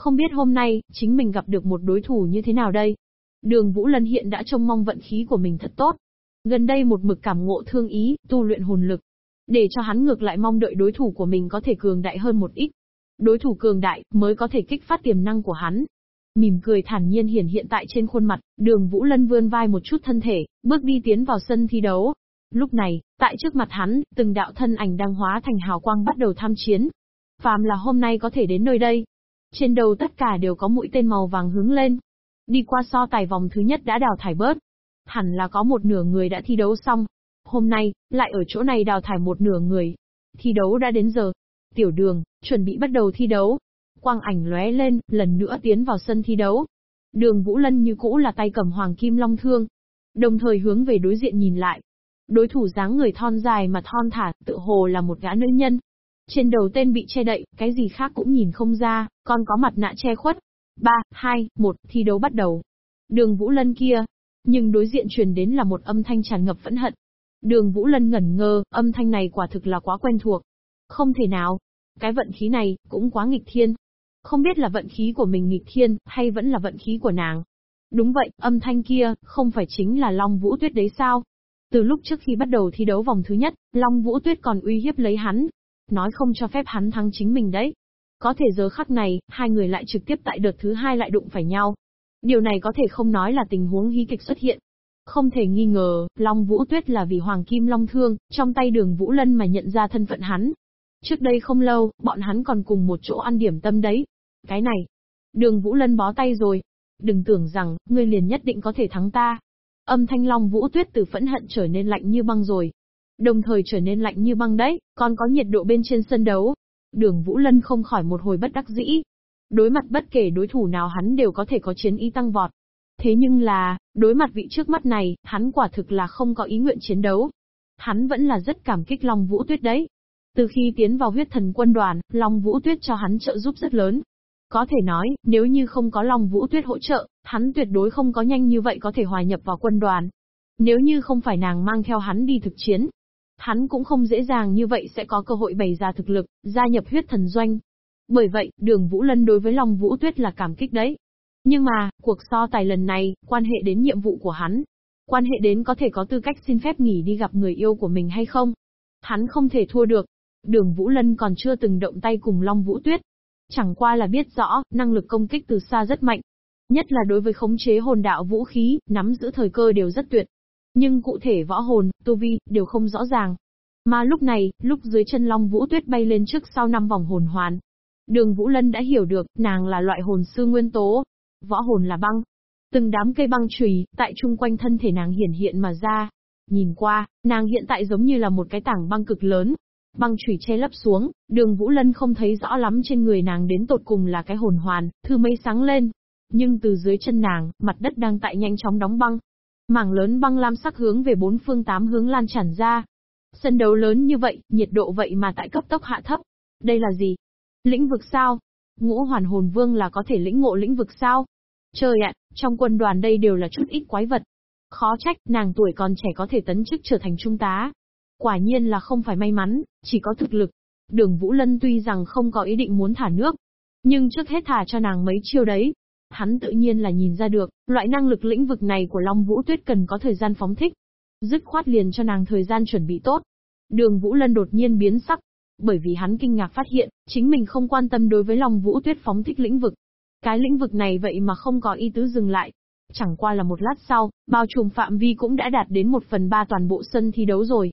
Không biết hôm nay, chính mình gặp được một đối thủ như thế nào đây? Đường Vũ Lân hiện đã trông mong vận khí của mình thật tốt. Gần đây một mực cảm ngộ thương ý, tu luyện hồn lực. Để cho hắn ngược lại mong đợi đối thủ của mình có thể cường đại hơn một ít. Đối thủ cường đại, mới có thể kích phát tiềm năng của hắn, Mỉm cười thản nhiên hiển hiện tại trên khuôn mặt, đường Vũ Lân vươn vai một chút thân thể, bước đi tiến vào sân thi đấu. Lúc này, tại trước mặt hắn, từng đạo thân ảnh đang hóa thành hào quang bắt đầu tham chiến. Phàm là hôm nay có thể đến nơi đây. Trên đầu tất cả đều có mũi tên màu vàng hướng lên. Đi qua so tài vòng thứ nhất đã đào thải bớt. Hẳn là có một nửa người đã thi đấu xong. Hôm nay, lại ở chỗ này đào thải một nửa người. Thi đấu đã đến giờ. Tiểu đường, chuẩn bị bắt đầu thi đấu. Quang ảnh lóe lên, lần nữa tiến vào sân thi đấu. Đường Vũ Lân như cũ là tay cầm hoàng kim long thương. Đồng thời hướng về đối diện nhìn lại. Đối thủ dáng người thon dài mà thon thả, tự hồ là một gã nữ nhân. Trên đầu tên bị che đậy, cái gì khác cũng nhìn không ra, còn có mặt nạ che khuất. 3, 2, 1, thi đấu bắt đầu. Đường Vũ Lân kia. Nhưng đối diện truyền đến là một âm thanh tràn ngập phẫn hận. Đường Vũ Lân ngẩn ngơ, âm thanh này quả thực là quá quen thuộc. Không thể nào. Cái vận khí này, cũng quá nghịch thiên. Không biết là vận khí của mình nghịch thiên, hay vẫn là vận khí của nàng. Đúng vậy, âm thanh kia, không phải chính là Long Vũ Tuyết đấy sao? Từ lúc trước khi bắt đầu thi đấu vòng thứ nhất, Long Vũ Tuyết còn uy hiếp lấy hắn. Nói không cho phép hắn thắng chính mình đấy. Có thể giờ khắc này, hai người lại trực tiếp tại đợt thứ hai lại đụng phải nhau. Điều này có thể không nói là tình huống hí kịch xuất hiện. Không thể nghi ngờ, Long Vũ Tuyết là vì Hoàng Kim Long Thương, trong tay đường Vũ Lân mà nhận ra thân phận hắn. Trước đây không lâu, bọn hắn còn cùng một chỗ ăn điểm tâm đấy. Cái này, đường Vũ Lân bó tay rồi. Đừng tưởng rằng, ngươi liền nhất định có thể thắng ta. Âm thanh long vũ tuyết từ phẫn hận trở nên lạnh như băng rồi. Đồng thời trở nên lạnh như băng đấy, còn có nhiệt độ bên trên sân đấu. Đường Vũ Lân không khỏi một hồi bất đắc dĩ. Đối mặt bất kể đối thủ nào hắn đều có thể có chiến ý tăng vọt. Thế nhưng là, đối mặt vị trước mắt này, hắn quả thực là không có ý nguyện chiến đấu. Hắn vẫn là rất cảm kích Long Vũ Tuyết đấy. Từ khi tiến vào huyết thần quân đoàn, Long Vũ Tuyết cho hắn trợ giúp rất lớn. Có thể nói, nếu như không có Long Vũ Tuyết hỗ trợ, hắn tuyệt đối không có nhanh như vậy có thể hòa nhập vào quân đoàn. Nếu như không phải nàng mang theo hắn đi thực chiến, hắn cũng không dễ dàng như vậy sẽ có cơ hội bày ra thực lực, gia nhập huyết thần doanh. Bởi vậy, đường Vũ Lân đối với Long Vũ Tuyết là cảm kích đấy. Nhưng mà, cuộc so tài lần này, quan hệ đến nhiệm vụ của hắn. Quan hệ đến có thể có tư cách xin phép nghỉ đi gặp người yêu của mình hay không. Hắn không thể thua được. Đường Vũ Lân còn chưa từng động tay cùng Long Vũ Tuyết. Chẳng qua là biết rõ, năng lực công kích từ xa rất mạnh. Nhất là đối với khống chế hồn đạo vũ khí, nắm giữ thời cơ đều rất tuyệt. Nhưng cụ thể võ hồn, tu vi, đều không rõ ràng. Mà lúc này, lúc dưới chân long vũ tuyết bay lên trước sau năm vòng hồn hoàn. Đường Vũ Lân đã hiểu được, nàng là loại hồn sư nguyên tố. Võ hồn là băng. Từng đám cây băng chùy tại chung quanh thân thể nàng hiển hiện mà ra. Nhìn qua, nàng hiện tại giống như là một cái tảng băng cực lớn, Băng chủy che lấp xuống, đường Vũ Lân không thấy rõ lắm trên người nàng đến tột cùng là cái hồn hoàn, thư mây sáng lên. Nhưng từ dưới chân nàng, mặt đất đang tại nhanh chóng đóng băng. Mảng lớn băng lam sắc hướng về bốn phương tám hướng lan tràn ra. Sân đấu lớn như vậy, nhiệt độ vậy mà tại cấp tốc hạ thấp. Đây là gì? Lĩnh vực sao? Ngũ hoàn hồn vương là có thể lĩnh ngộ lĩnh vực sao? Trời ạ, trong quân đoàn đây đều là chút ít quái vật. Khó trách, nàng tuổi còn trẻ có thể tấn chức trở thành trung tá. Quả nhiên là không phải may mắn, chỉ có thực lực. Đường Vũ Lân tuy rằng không có ý định muốn thả nước, nhưng trước hết thả cho nàng mấy chiêu đấy. Hắn tự nhiên là nhìn ra được, loại năng lực lĩnh vực này của Long Vũ Tuyết cần có thời gian phóng thích. Dứt khoát liền cho nàng thời gian chuẩn bị tốt. Đường Vũ Lân đột nhiên biến sắc, bởi vì hắn kinh ngạc phát hiện, chính mình không quan tâm đối với Long Vũ Tuyết phóng thích lĩnh vực. Cái lĩnh vực này vậy mà không có ý tứ dừng lại. Chẳng qua là một lát sau, bao trùm phạm vi cũng đã đạt đến một phần ba toàn bộ sân thi đấu rồi.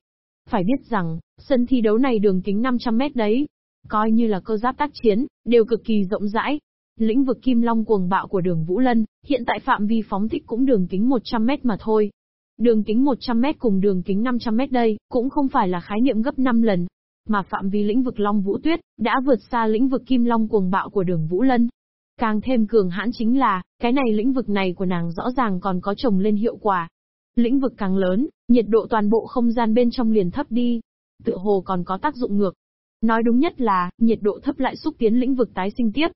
Phải biết rằng, sân thi đấu này đường kính 500 mét đấy. Coi như là cơ giáp tác chiến, đều cực kỳ rộng rãi. Lĩnh vực kim long cuồng bạo của đường Vũ Lân, hiện tại phạm vi phóng thích cũng đường kính 100 mét mà thôi. Đường kính 100 mét cùng đường kính 500 mét đây, cũng không phải là khái niệm gấp 5 lần. Mà phạm vi lĩnh vực Long Vũ Tuyết, đã vượt xa lĩnh vực kim long cuồng bạo của đường Vũ Lân. Càng thêm cường hãn chính là, cái này lĩnh vực này của nàng rõ ràng còn có trồng lên hiệu quả. Lĩnh vực càng lớn, nhiệt độ toàn bộ không gian bên trong liền thấp đi. Tự hồ còn có tác dụng ngược. Nói đúng nhất là, nhiệt độ thấp lại xúc tiến lĩnh vực tái sinh tiếp.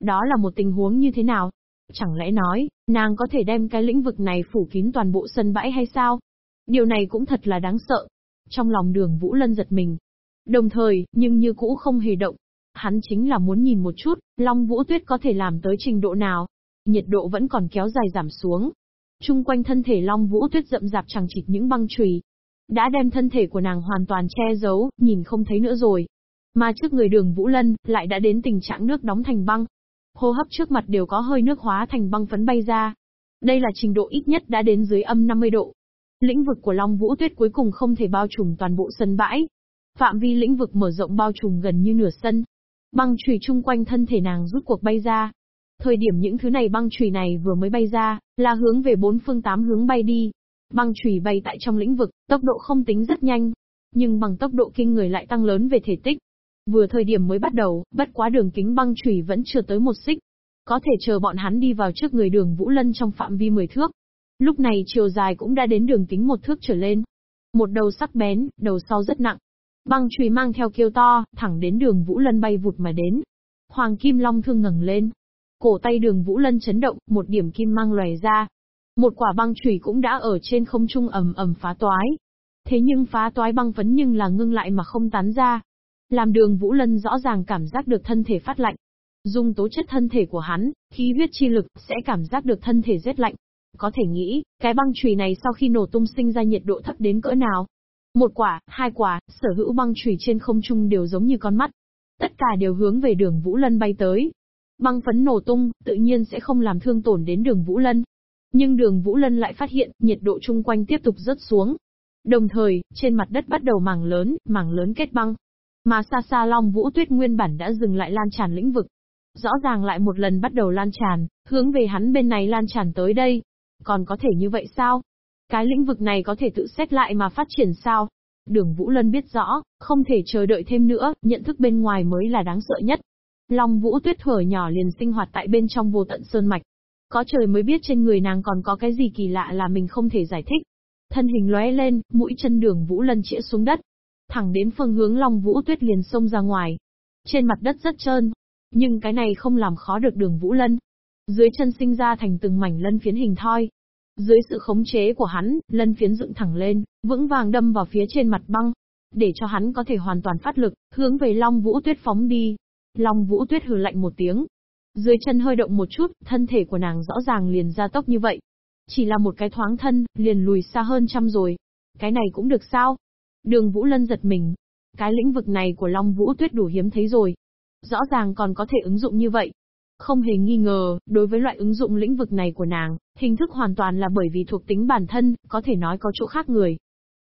Đó là một tình huống như thế nào? Chẳng lẽ nói, nàng có thể đem cái lĩnh vực này phủ kín toàn bộ sân bãi hay sao? Điều này cũng thật là đáng sợ. Trong lòng đường Vũ Lân giật mình. Đồng thời, nhưng như cũ không hề động. Hắn chính là muốn nhìn một chút, Long Vũ Tuyết có thể làm tới trình độ nào. Nhiệt độ vẫn còn kéo dài giảm xuống. Trung quanh thân thể Long Vũ Tuyết rậm rạp chẳng chịt những băng chùy, đã đem thân thể của nàng hoàn toàn che giấu, nhìn không thấy nữa rồi. Mà trước người đường Vũ Lân, lại đã đến tình trạng nước đóng thành băng. Hô hấp trước mặt đều có hơi nước hóa thành băng phấn bay ra. Đây là trình độ ít nhất đã đến dưới âm 50 độ. Lĩnh vực của Long Vũ Tuyết cuối cùng không thể bao trùm toàn bộ sân bãi. Phạm vi lĩnh vực mở rộng bao trùm gần như nửa sân. Băng chùy chung quanh thân thể nàng rút cuộc bay ra. Thời điểm những thứ này băng chùy này vừa mới bay ra, là hướng về bốn phương tám hướng bay đi. Băng chùy bay tại trong lĩnh vực, tốc độ không tính rất nhanh, nhưng bằng tốc độ kinh người lại tăng lớn về thể tích. Vừa thời điểm mới bắt đầu, bất quá đường kính băng chủy vẫn chưa tới một xích. Có thể chờ bọn hắn đi vào trước người đường Vũ Lân trong phạm vi 10 thước. Lúc này chiều dài cũng đã đến đường kính một thước trở lên. Một đầu sắc bén, đầu sau rất nặng. Băng chùy mang theo kêu to, thẳng đến đường Vũ Lân bay vụt mà đến. Hoàng Kim Long thương ngẩng lên. Cổ tay đường Vũ Lân chấn động, một điểm kim mang lòe ra, một quả băng chùy cũng đã ở trên không trung ầm ầm phá toái. Thế nhưng phá toái băng phấn nhưng là ngưng lại mà không tán ra. Làm đường Vũ Lân rõ ràng cảm giác được thân thể phát lạnh. Dung tố chất thân thể của hắn, khí huyết chi lực, sẽ cảm giác được thân thể rét lạnh. Có thể nghĩ, cái băng chùy này sau khi nổ tung sinh ra nhiệt độ thấp đến cỡ nào. Một quả, hai quả, sở hữu băng chùy trên không trung đều giống như con mắt. Tất cả đều hướng về đường Vũ Lân bay tới. Băng phấn nổ tung, tự nhiên sẽ không làm thương tổn đến đường Vũ Lân. Nhưng đường Vũ Lân lại phát hiện, nhiệt độ chung quanh tiếp tục rớt xuống. Đồng thời, trên mặt đất bắt đầu mảng lớn, mảng lớn kết băng. Mà xa xa Long Vũ Tuyết nguyên bản đã dừng lại lan tràn lĩnh vực. Rõ ràng lại một lần bắt đầu lan tràn, hướng về hắn bên này lan tràn tới đây. Còn có thể như vậy sao? Cái lĩnh vực này có thể tự xét lại mà phát triển sao? Đường Vũ Lân biết rõ, không thể chờ đợi thêm nữa, nhận thức bên ngoài mới là đáng sợ nhất. Long Vũ Tuyết thở nhỏ liền sinh hoạt tại bên trong vô tận sơn mạch, có trời mới biết trên người nàng còn có cái gì kỳ lạ là mình không thể giải thích. Thân hình lóe lên, mũi chân đường Vũ Lân chĩa xuống đất. Thẳng đến phương hướng Long Vũ Tuyết liền xông ra ngoài. Trên mặt đất rất trơn. Nhưng cái này không làm khó được đường Vũ Lân. Dưới chân sinh ra thành từng mảnh lân phiến hình thoi. Dưới sự khống chế của hắn, lân phiến dựng thẳng lên, vững vàng đâm vào phía trên mặt băng. Để cho hắn có thể hoàn toàn phát lực, hướng về Long Vũ Tuyết phóng đi. Long Vũ Tuyết hừ lạnh một tiếng, dưới chân hơi động một chút, thân thể của nàng rõ ràng liền ra tốc như vậy. Chỉ là một cái thoáng thân, liền lùi xa hơn trăm rồi. Cái này cũng được sao? Đường Vũ Lân giật mình. Cái lĩnh vực này của Long Vũ Tuyết đủ hiếm thấy rồi. Rõ ràng còn có thể ứng dụng như vậy. Không hề nghi ngờ, đối với loại ứng dụng lĩnh vực này của nàng, hình thức hoàn toàn là bởi vì thuộc tính bản thân, có thể nói có chỗ khác người.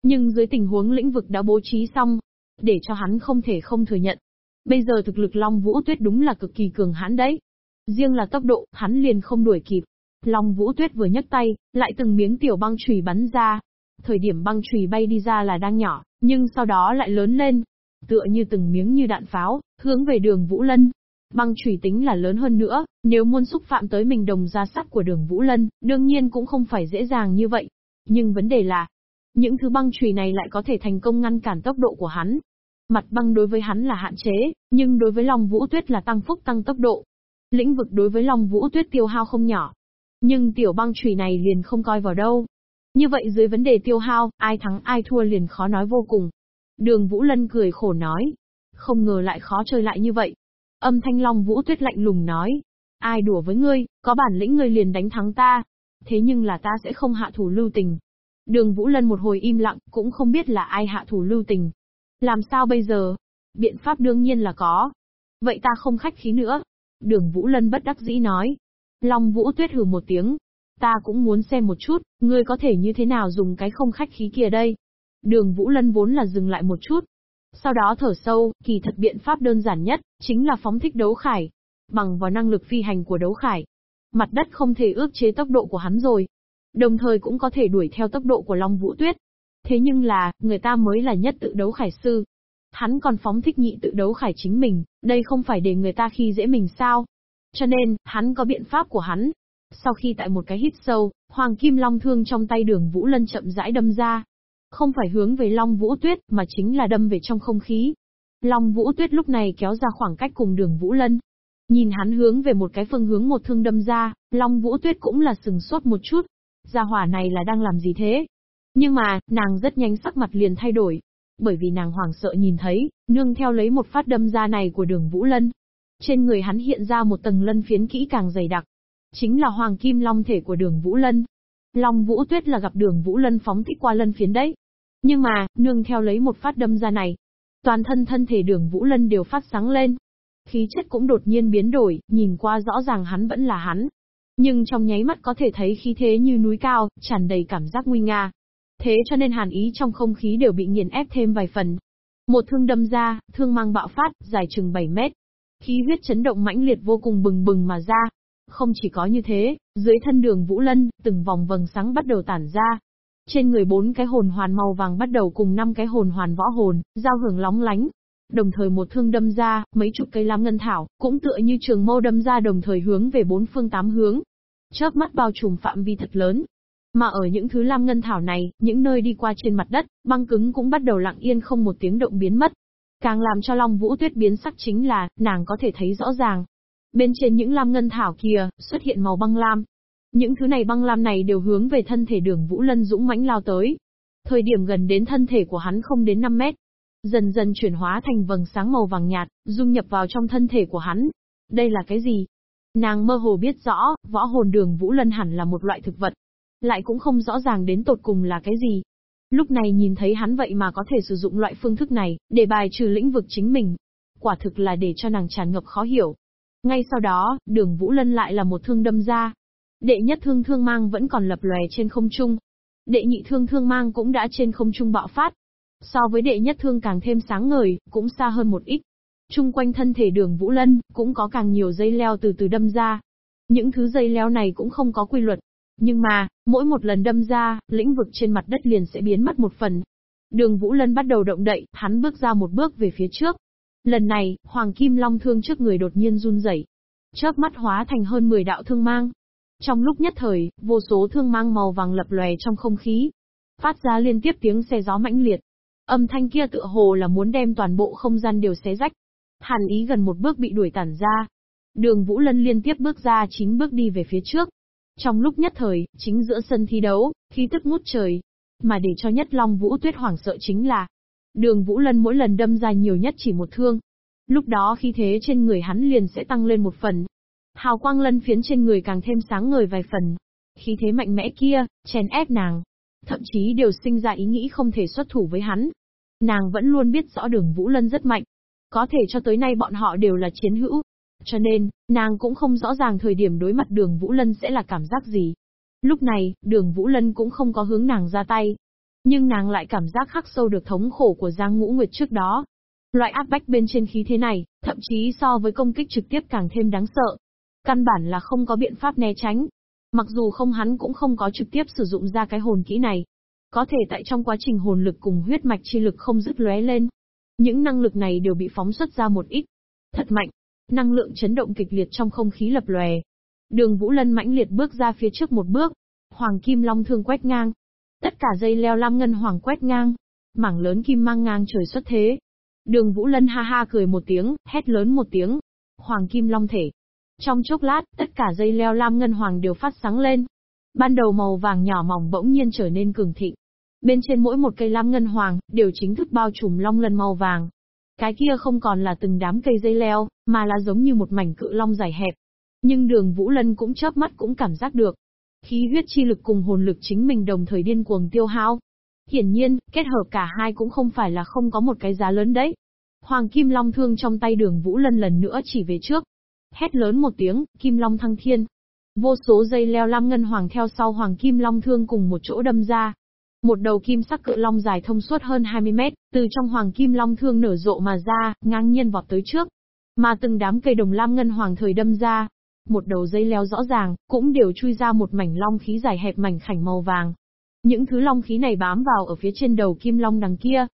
Nhưng dưới tình huống lĩnh vực đã bố trí xong, để cho hắn không thể không thừa nhận. Bây giờ thực lực Long Vũ Tuyết đúng là cực kỳ cường hãn đấy. Riêng là tốc độ, hắn liền không đuổi kịp. Long Vũ Tuyết vừa nhấc tay, lại từng miếng tiểu băng chùy bắn ra. Thời điểm băng chùy bay đi ra là đang nhỏ, nhưng sau đó lại lớn lên. Tựa như từng miếng như đạn pháo, hướng về đường Vũ Lân. Băng chùy tính là lớn hơn nữa, nếu muốn xúc phạm tới mình đồng gia sắt của đường Vũ Lân, đương nhiên cũng không phải dễ dàng như vậy. nhưng vấn đề là, những thứ băng chùy này lại có thể thành công ngăn cản tốc độ của hắn. Mặt băng đối với hắn là hạn chế, nhưng đối với Long Vũ Tuyết là tăng phúc tăng tốc độ. Lĩnh vực đối với Long Vũ Tuyết tiêu hao không nhỏ. Nhưng tiểu băng chùy này liền không coi vào đâu. Như vậy dưới vấn đề tiêu hao, ai thắng ai thua liền khó nói vô cùng. Đường Vũ Lân cười khổ nói. Không ngờ lại khó chơi lại như vậy. Âm thanh Long Vũ Tuyết lạnh lùng nói. Ai đùa với ngươi, có bản lĩnh ngươi liền đánh thắng ta. Thế nhưng là ta sẽ không hạ thủ lưu tình. Đường Vũ Lân một hồi im lặng, cũng không biết là ai hạ thủ lưu tình. Làm sao bây giờ? Biện pháp đương nhiên là có. Vậy ta không khách khí nữa. Đường Vũ Lân bất đắc dĩ nói. Long Vũ Tuyết hừ một tiếng. Ta cũng muốn xem một chút, ngươi có thể như thế nào dùng cái không khách khí kia đây. Đường Vũ Lân vốn là dừng lại một chút. Sau đó thở sâu, kỳ thật biện pháp đơn giản nhất, chính là phóng thích đấu khải. Bằng vào năng lực phi hành của đấu khải. Mặt đất không thể ước chế tốc độ của hắn rồi. Đồng thời cũng có thể đuổi theo tốc độ của Long Vũ Tuyết. Thế nhưng là, người ta mới là nhất tự đấu khải sư. Hắn còn phóng thích nhị tự đấu khải chính mình, đây không phải để người ta khi dễ mình sao. Cho nên, hắn có biện pháp của hắn. Sau khi tại một cái hít sâu, Hoàng Kim Long thương trong tay đường Vũ Lân chậm rãi đâm ra. Không phải hướng về Long Vũ Tuyết, mà chính là đâm về trong không khí. Long Vũ Tuyết lúc này kéo ra khoảng cách cùng đường Vũ Lân. Nhìn hắn hướng về một cái phương hướng một thương đâm ra, Long Vũ Tuyết cũng là sừng sốt một chút. Gia hỏa này là đang làm gì thế? Nhưng mà, nàng rất nhanh sắc mặt liền thay đổi. Bởi vì nàng hoảng sợ nhìn thấy, nương theo lấy một phát đâm ra này của đường Vũ Lân. Trên người hắn hiện ra một tầng lân phiến kỹ càng dày đặc. Chính là hoàng kim long thể của đường Vũ Lân. Long Vũ Tuyết là gặp đường Vũ Lân phóng thích qua lân phiến đấy. Nhưng mà, nương theo lấy một phát đâm ra này. Toàn thân thân thể đường Vũ Lân đều phát sáng lên. Khí chất cũng đột nhiên biến đổi, nhìn qua rõ ràng hắn vẫn là hắn, nhưng trong nháy mắt có thể thấy khí thế như núi cao, tràn đầy cảm giác nguy nga. Thế cho nên hàn ý trong không khí đều bị nghiền ép thêm vài phần. Một thương đâm ra, thương mang bạo phát, dài chừng 7 mét. Khí huyết chấn động mãnh liệt vô cùng bừng bừng mà ra. Không chỉ có như thế, dưới thân đường Vũ Lân, từng vòng vầng sáng bắt đầu tản ra. Trên người bốn cái hồn hoàn màu vàng bắt đầu cùng năm cái hồn hoàn võ hồn, giao hưởng lóng lánh, Đồng thời một thương đâm ra, mấy chục cây lam ngân thảo, cũng tựa như trường mâu đâm ra đồng thời hướng về bốn phương tám hướng. Chớp mắt bao trùm phạm vi thật lớn. Mà ở những thứ lam ngân thảo này, những nơi đi qua trên mặt đất, băng cứng cũng bắt đầu lặng yên không một tiếng động biến mất. Càng làm cho Long Vũ Tuyết biến sắc chính là, nàng có thể thấy rõ ràng. Bên trên những lam ngân thảo kia, xuất hiện màu băng lam. Những thứ này băng lam này đều hướng về thân thể đường Vũ Lân dũng mãnh lao tới. Thời điểm gần đến thân thể của hắn không đến 5 mét, dần dần chuyển hóa thành vầng sáng màu vàng nhạt, dung nhập vào trong thân thể của hắn. Đây là cái gì? Nàng mơ hồ biết rõ, võ hồn đường Vũ Lân hẳn là một loại thực vật. Lại cũng không rõ ràng đến tột cùng là cái gì. Lúc này nhìn thấy hắn vậy mà có thể sử dụng loại phương thức này, để bài trừ lĩnh vực chính mình. Quả thực là để cho nàng tràn ngập khó hiểu. Ngay sau đó, đường Vũ Lân lại là một thương đâm ra. Đệ nhất thương thương mang vẫn còn lập lòe trên không trung. Đệ nhị thương thương mang cũng đã trên không trung bạo phát, So với đệ nhất thương càng thêm sáng ngời, cũng xa hơn một ít. Trung quanh thân thể đường Vũ Lân, cũng có càng nhiều dây leo từ từ đâm ra. Những thứ dây leo này cũng không có quy luật. Nhưng mà, mỗi một lần đâm ra, lĩnh vực trên mặt đất liền sẽ biến mất một phần. Đường Vũ Lân bắt đầu động đậy, hắn bước ra một bước về phía trước. Lần này, Hoàng Kim Long thương trước người đột nhiên run rẩy, chớp mắt hóa thành hơn 10 đạo thương mang. Trong lúc nhất thời, vô số thương mang màu vàng lập lòe trong không khí, phát ra liên tiếp tiếng xe gió mãnh liệt. Âm thanh kia tựa hồ là muốn đem toàn bộ không gian đều xé rách. Hàn ý gần một bước bị đuổi tản ra. Đường Vũ Lân liên tiếp bước ra chín bước đi về phía trước. Trong lúc nhất thời, chính giữa sân thi đấu, khí tức ngút trời. Mà để cho nhất Long Vũ Tuyết hoảng sợ chính là, đường Vũ Lân mỗi lần đâm ra nhiều nhất chỉ một thương. Lúc đó khí thế trên người hắn liền sẽ tăng lên một phần. Hào quang lân phiến trên người càng thêm sáng ngời vài phần. Khí thế mạnh mẽ kia, chèn ép nàng, thậm chí đều sinh ra ý nghĩ không thể xuất thủ với hắn. Nàng vẫn luôn biết rõ đường Vũ Lân rất mạnh. Có thể cho tới nay bọn họ đều là chiến hữu. Cho nên, nàng cũng không rõ ràng thời điểm đối mặt đường Vũ Lân sẽ là cảm giác gì. Lúc này, đường Vũ Lân cũng không có hướng nàng ra tay. Nhưng nàng lại cảm giác khắc sâu được thống khổ của Giang Ngũ Nguyệt trước đó. Loại áp bách bên trên khí thế này, thậm chí so với công kích trực tiếp càng thêm đáng sợ. Căn bản là không có biện pháp né tránh. Mặc dù không hắn cũng không có trực tiếp sử dụng ra cái hồn kỹ này. Có thể tại trong quá trình hồn lực cùng huyết mạch chi lực không dứt lóe lên. Những năng lực này đều bị phóng xuất ra một ít. Thật mạnh. Năng lượng chấn động kịch liệt trong không khí lập lòe. Đường Vũ Lân mãnh liệt bước ra phía trước một bước. Hoàng Kim Long thương quét ngang. Tất cả dây leo lam ngân hoàng quét ngang. Mảng lớn kim mang ngang trời xuất thế. Đường Vũ Lân ha ha cười một tiếng, hét lớn một tiếng. Hoàng kim long thể. Trong chốc lát, tất cả dây leo lam ngân hoàng đều phát sáng lên. Ban đầu màu vàng nhỏ mỏng bỗng nhiên trở nên cường thịnh. Bên trên mỗi một cây lam ngân hoàng, đều chính thức bao trùm long lân màu vàng. Cái kia không còn là từng đám cây dây leo, mà là giống như một mảnh cự long dài hẹp. Nhưng đường Vũ Lân cũng chớp mắt cũng cảm giác được. Khí huyết chi lực cùng hồn lực chính mình đồng thời điên cuồng tiêu hao. Hiển nhiên, kết hợp cả hai cũng không phải là không có một cái giá lớn đấy. Hoàng Kim Long thương trong tay đường Vũ Lân lần nữa chỉ về trước. Hét lớn một tiếng, Kim Long thăng thiên. Vô số dây leo lam ngân hoàng theo sau Hoàng Kim Long thương cùng một chỗ đâm ra. Một đầu kim sắc cự long dài thông suốt hơn 20 mét, từ trong Hoàng Kim Long thương nở rộ mà ra, ngang nhiên vọt tới trước. Mà từng đám cây đồng lam ngân hoàng thời đâm ra, một đầu dây leo rõ ràng, cũng đều chui ra một mảnh long khí dài hẹp mảnh khảnh màu vàng. Những thứ long khí này bám vào ở phía trên đầu kim long đằng kia.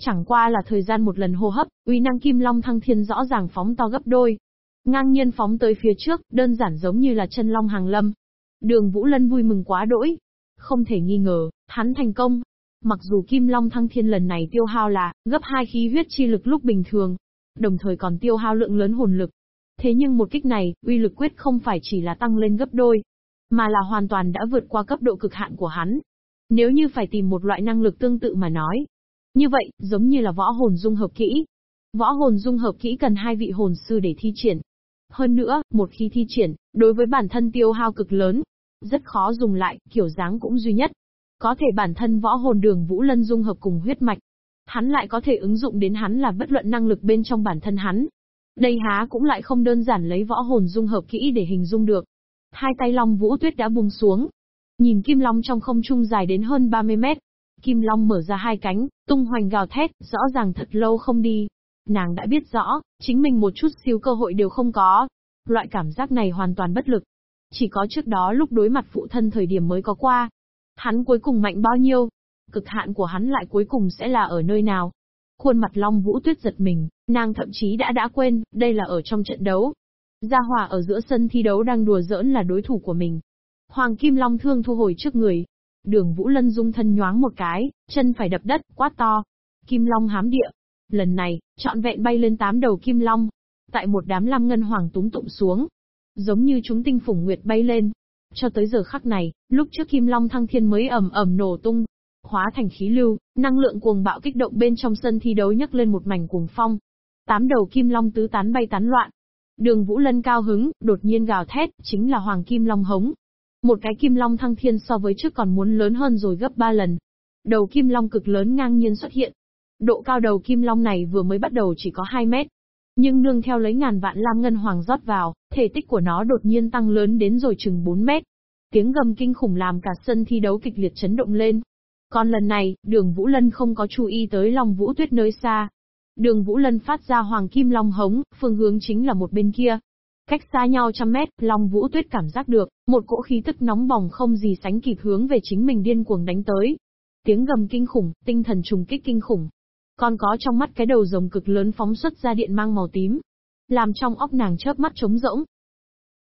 Chẳng qua là thời gian một lần hô hấp, uy năng kim long thăng thiên rõ ràng phóng to gấp đôi. Ngang nhiên phóng tới phía trước, đơn giản giống như là chân long hàng lâm. Đường Vũ Lân vui mừng quá đỗi. Không thể nghi ngờ, hắn thành công. Mặc dù kim long thăng thiên lần này tiêu hao là, gấp hai khí huyết chi lực lúc bình thường, đồng thời còn tiêu hao lượng lớn hồn lực. Thế nhưng một kích này, uy lực quyết không phải chỉ là tăng lên gấp đôi, mà là hoàn toàn đã vượt qua cấp độ cực hạn của hắn. Nếu như phải tìm một loại năng lực tương tự mà nói, như vậy, giống như là võ hồn dung hợp kỹ. Võ hồn dung hợp kỹ cần hai vị hồn sư để thi triển. Hơn nữa, một khi thi triển, đối với bản thân tiêu hao cực lớn, rất khó dùng lại, kiểu dáng cũng duy nhất. Có thể bản thân võ hồn đường Vũ Lân dung hợp cùng huyết mạch. Hắn lại có thể ứng dụng đến hắn là bất luận năng lực bên trong bản thân hắn. Đây há cũng lại không đơn giản lấy võ hồn dung hợp kỹ để hình dung được. Hai tay Long Vũ Tuyết đã buông xuống. Nhìn Kim Long trong không trung dài đến hơn 30 mét. Kim Long mở ra hai cánh, tung hoành gào thét, rõ ràng thật lâu không đi. Nàng đã biết rõ, chính mình một chút xíu cơ hội đều không có. Loại cảm giác này hoàn toàn bất lực. Chỉ có trước đó lúc đối mặt phụ thân thời điểm mới có qua. Hắn cuối cùng mạnh bao nhiêu? Cực hạn của hắn lại cuối cùng sẽ là ở nơi nào? Khuôn mặt Long Vũ Tuyết giật mình, nàng thậm chí đã đã quên, đây là ở trong trận đấu. Gia Hòa ở giữa sân thi đấu đang đùa giỡn là đối thủ của mình. Hoàng Kim Long thương thu hồi trước người. Đường Vũ Lân dung thân nhoáng một cái, chân phải đập đất, quát to. Kim Long hám địa. Lần này, trọn vẹn bay lên tám đầu Kim Long. Tại một đám lam ngân hoàng túng tụng xuống. Giống như chúng tinh phủng nguyệt bay lên. Cho tới giờ khắc này, lúc trước Kim Long thăng thiên mới ầm ầm nổ tung, hóa thành khí lưu, năng lượng cuồng bạo kích động bên trong sân thi đấu nhấc lên một mảnh cuồng phong. Tám đầu kim long tứ tán bay tán loạn. Đường Vũ Lân cao hứng, đột nhiên gào thét, chính là Hoàng Kim Long hống. Một cái kim long thăng thiên so với trước còn muốn lớn hơn rồi gấp ba lần. Đầu kim long cực lớn ngang nhiên xuất hiện. Độ cao đầu kim long này vừa mới bắt đầu chỉ có 2 mét. Nhưng nương theo lấy ngàn vạn lam ngân hoàng rót vào, thể tích của nó đột nhiên tăng lớn đến rồi chừng 4 mét. Tiếng gầm kinh khủng làm cả sân thi đấu kịch liệt chấn động lên. Còn lần này, đường Vũ Lân không có chú ý tới Long Vũ Tuyết nơi xa. Đường Vũ Lân phát ra hoàng kim long hống, phương hướng chính là một bên kia. Cách xa nhau trăm mét, Long Vũ Tuyết cảm giác được, một cỗ khí tức nóng bỏng không gì sánh kịp hướng về chính mình điên cuồng đánh tới. Tiếng gầm kinh khủng, tinh thần trùng kích kinh khủng. Còn có trong mắt cái đầu rồng cực lớn phóng xuất ra điện mang màu tím. Làm trong óc nàng chớp mắt trống rỗng,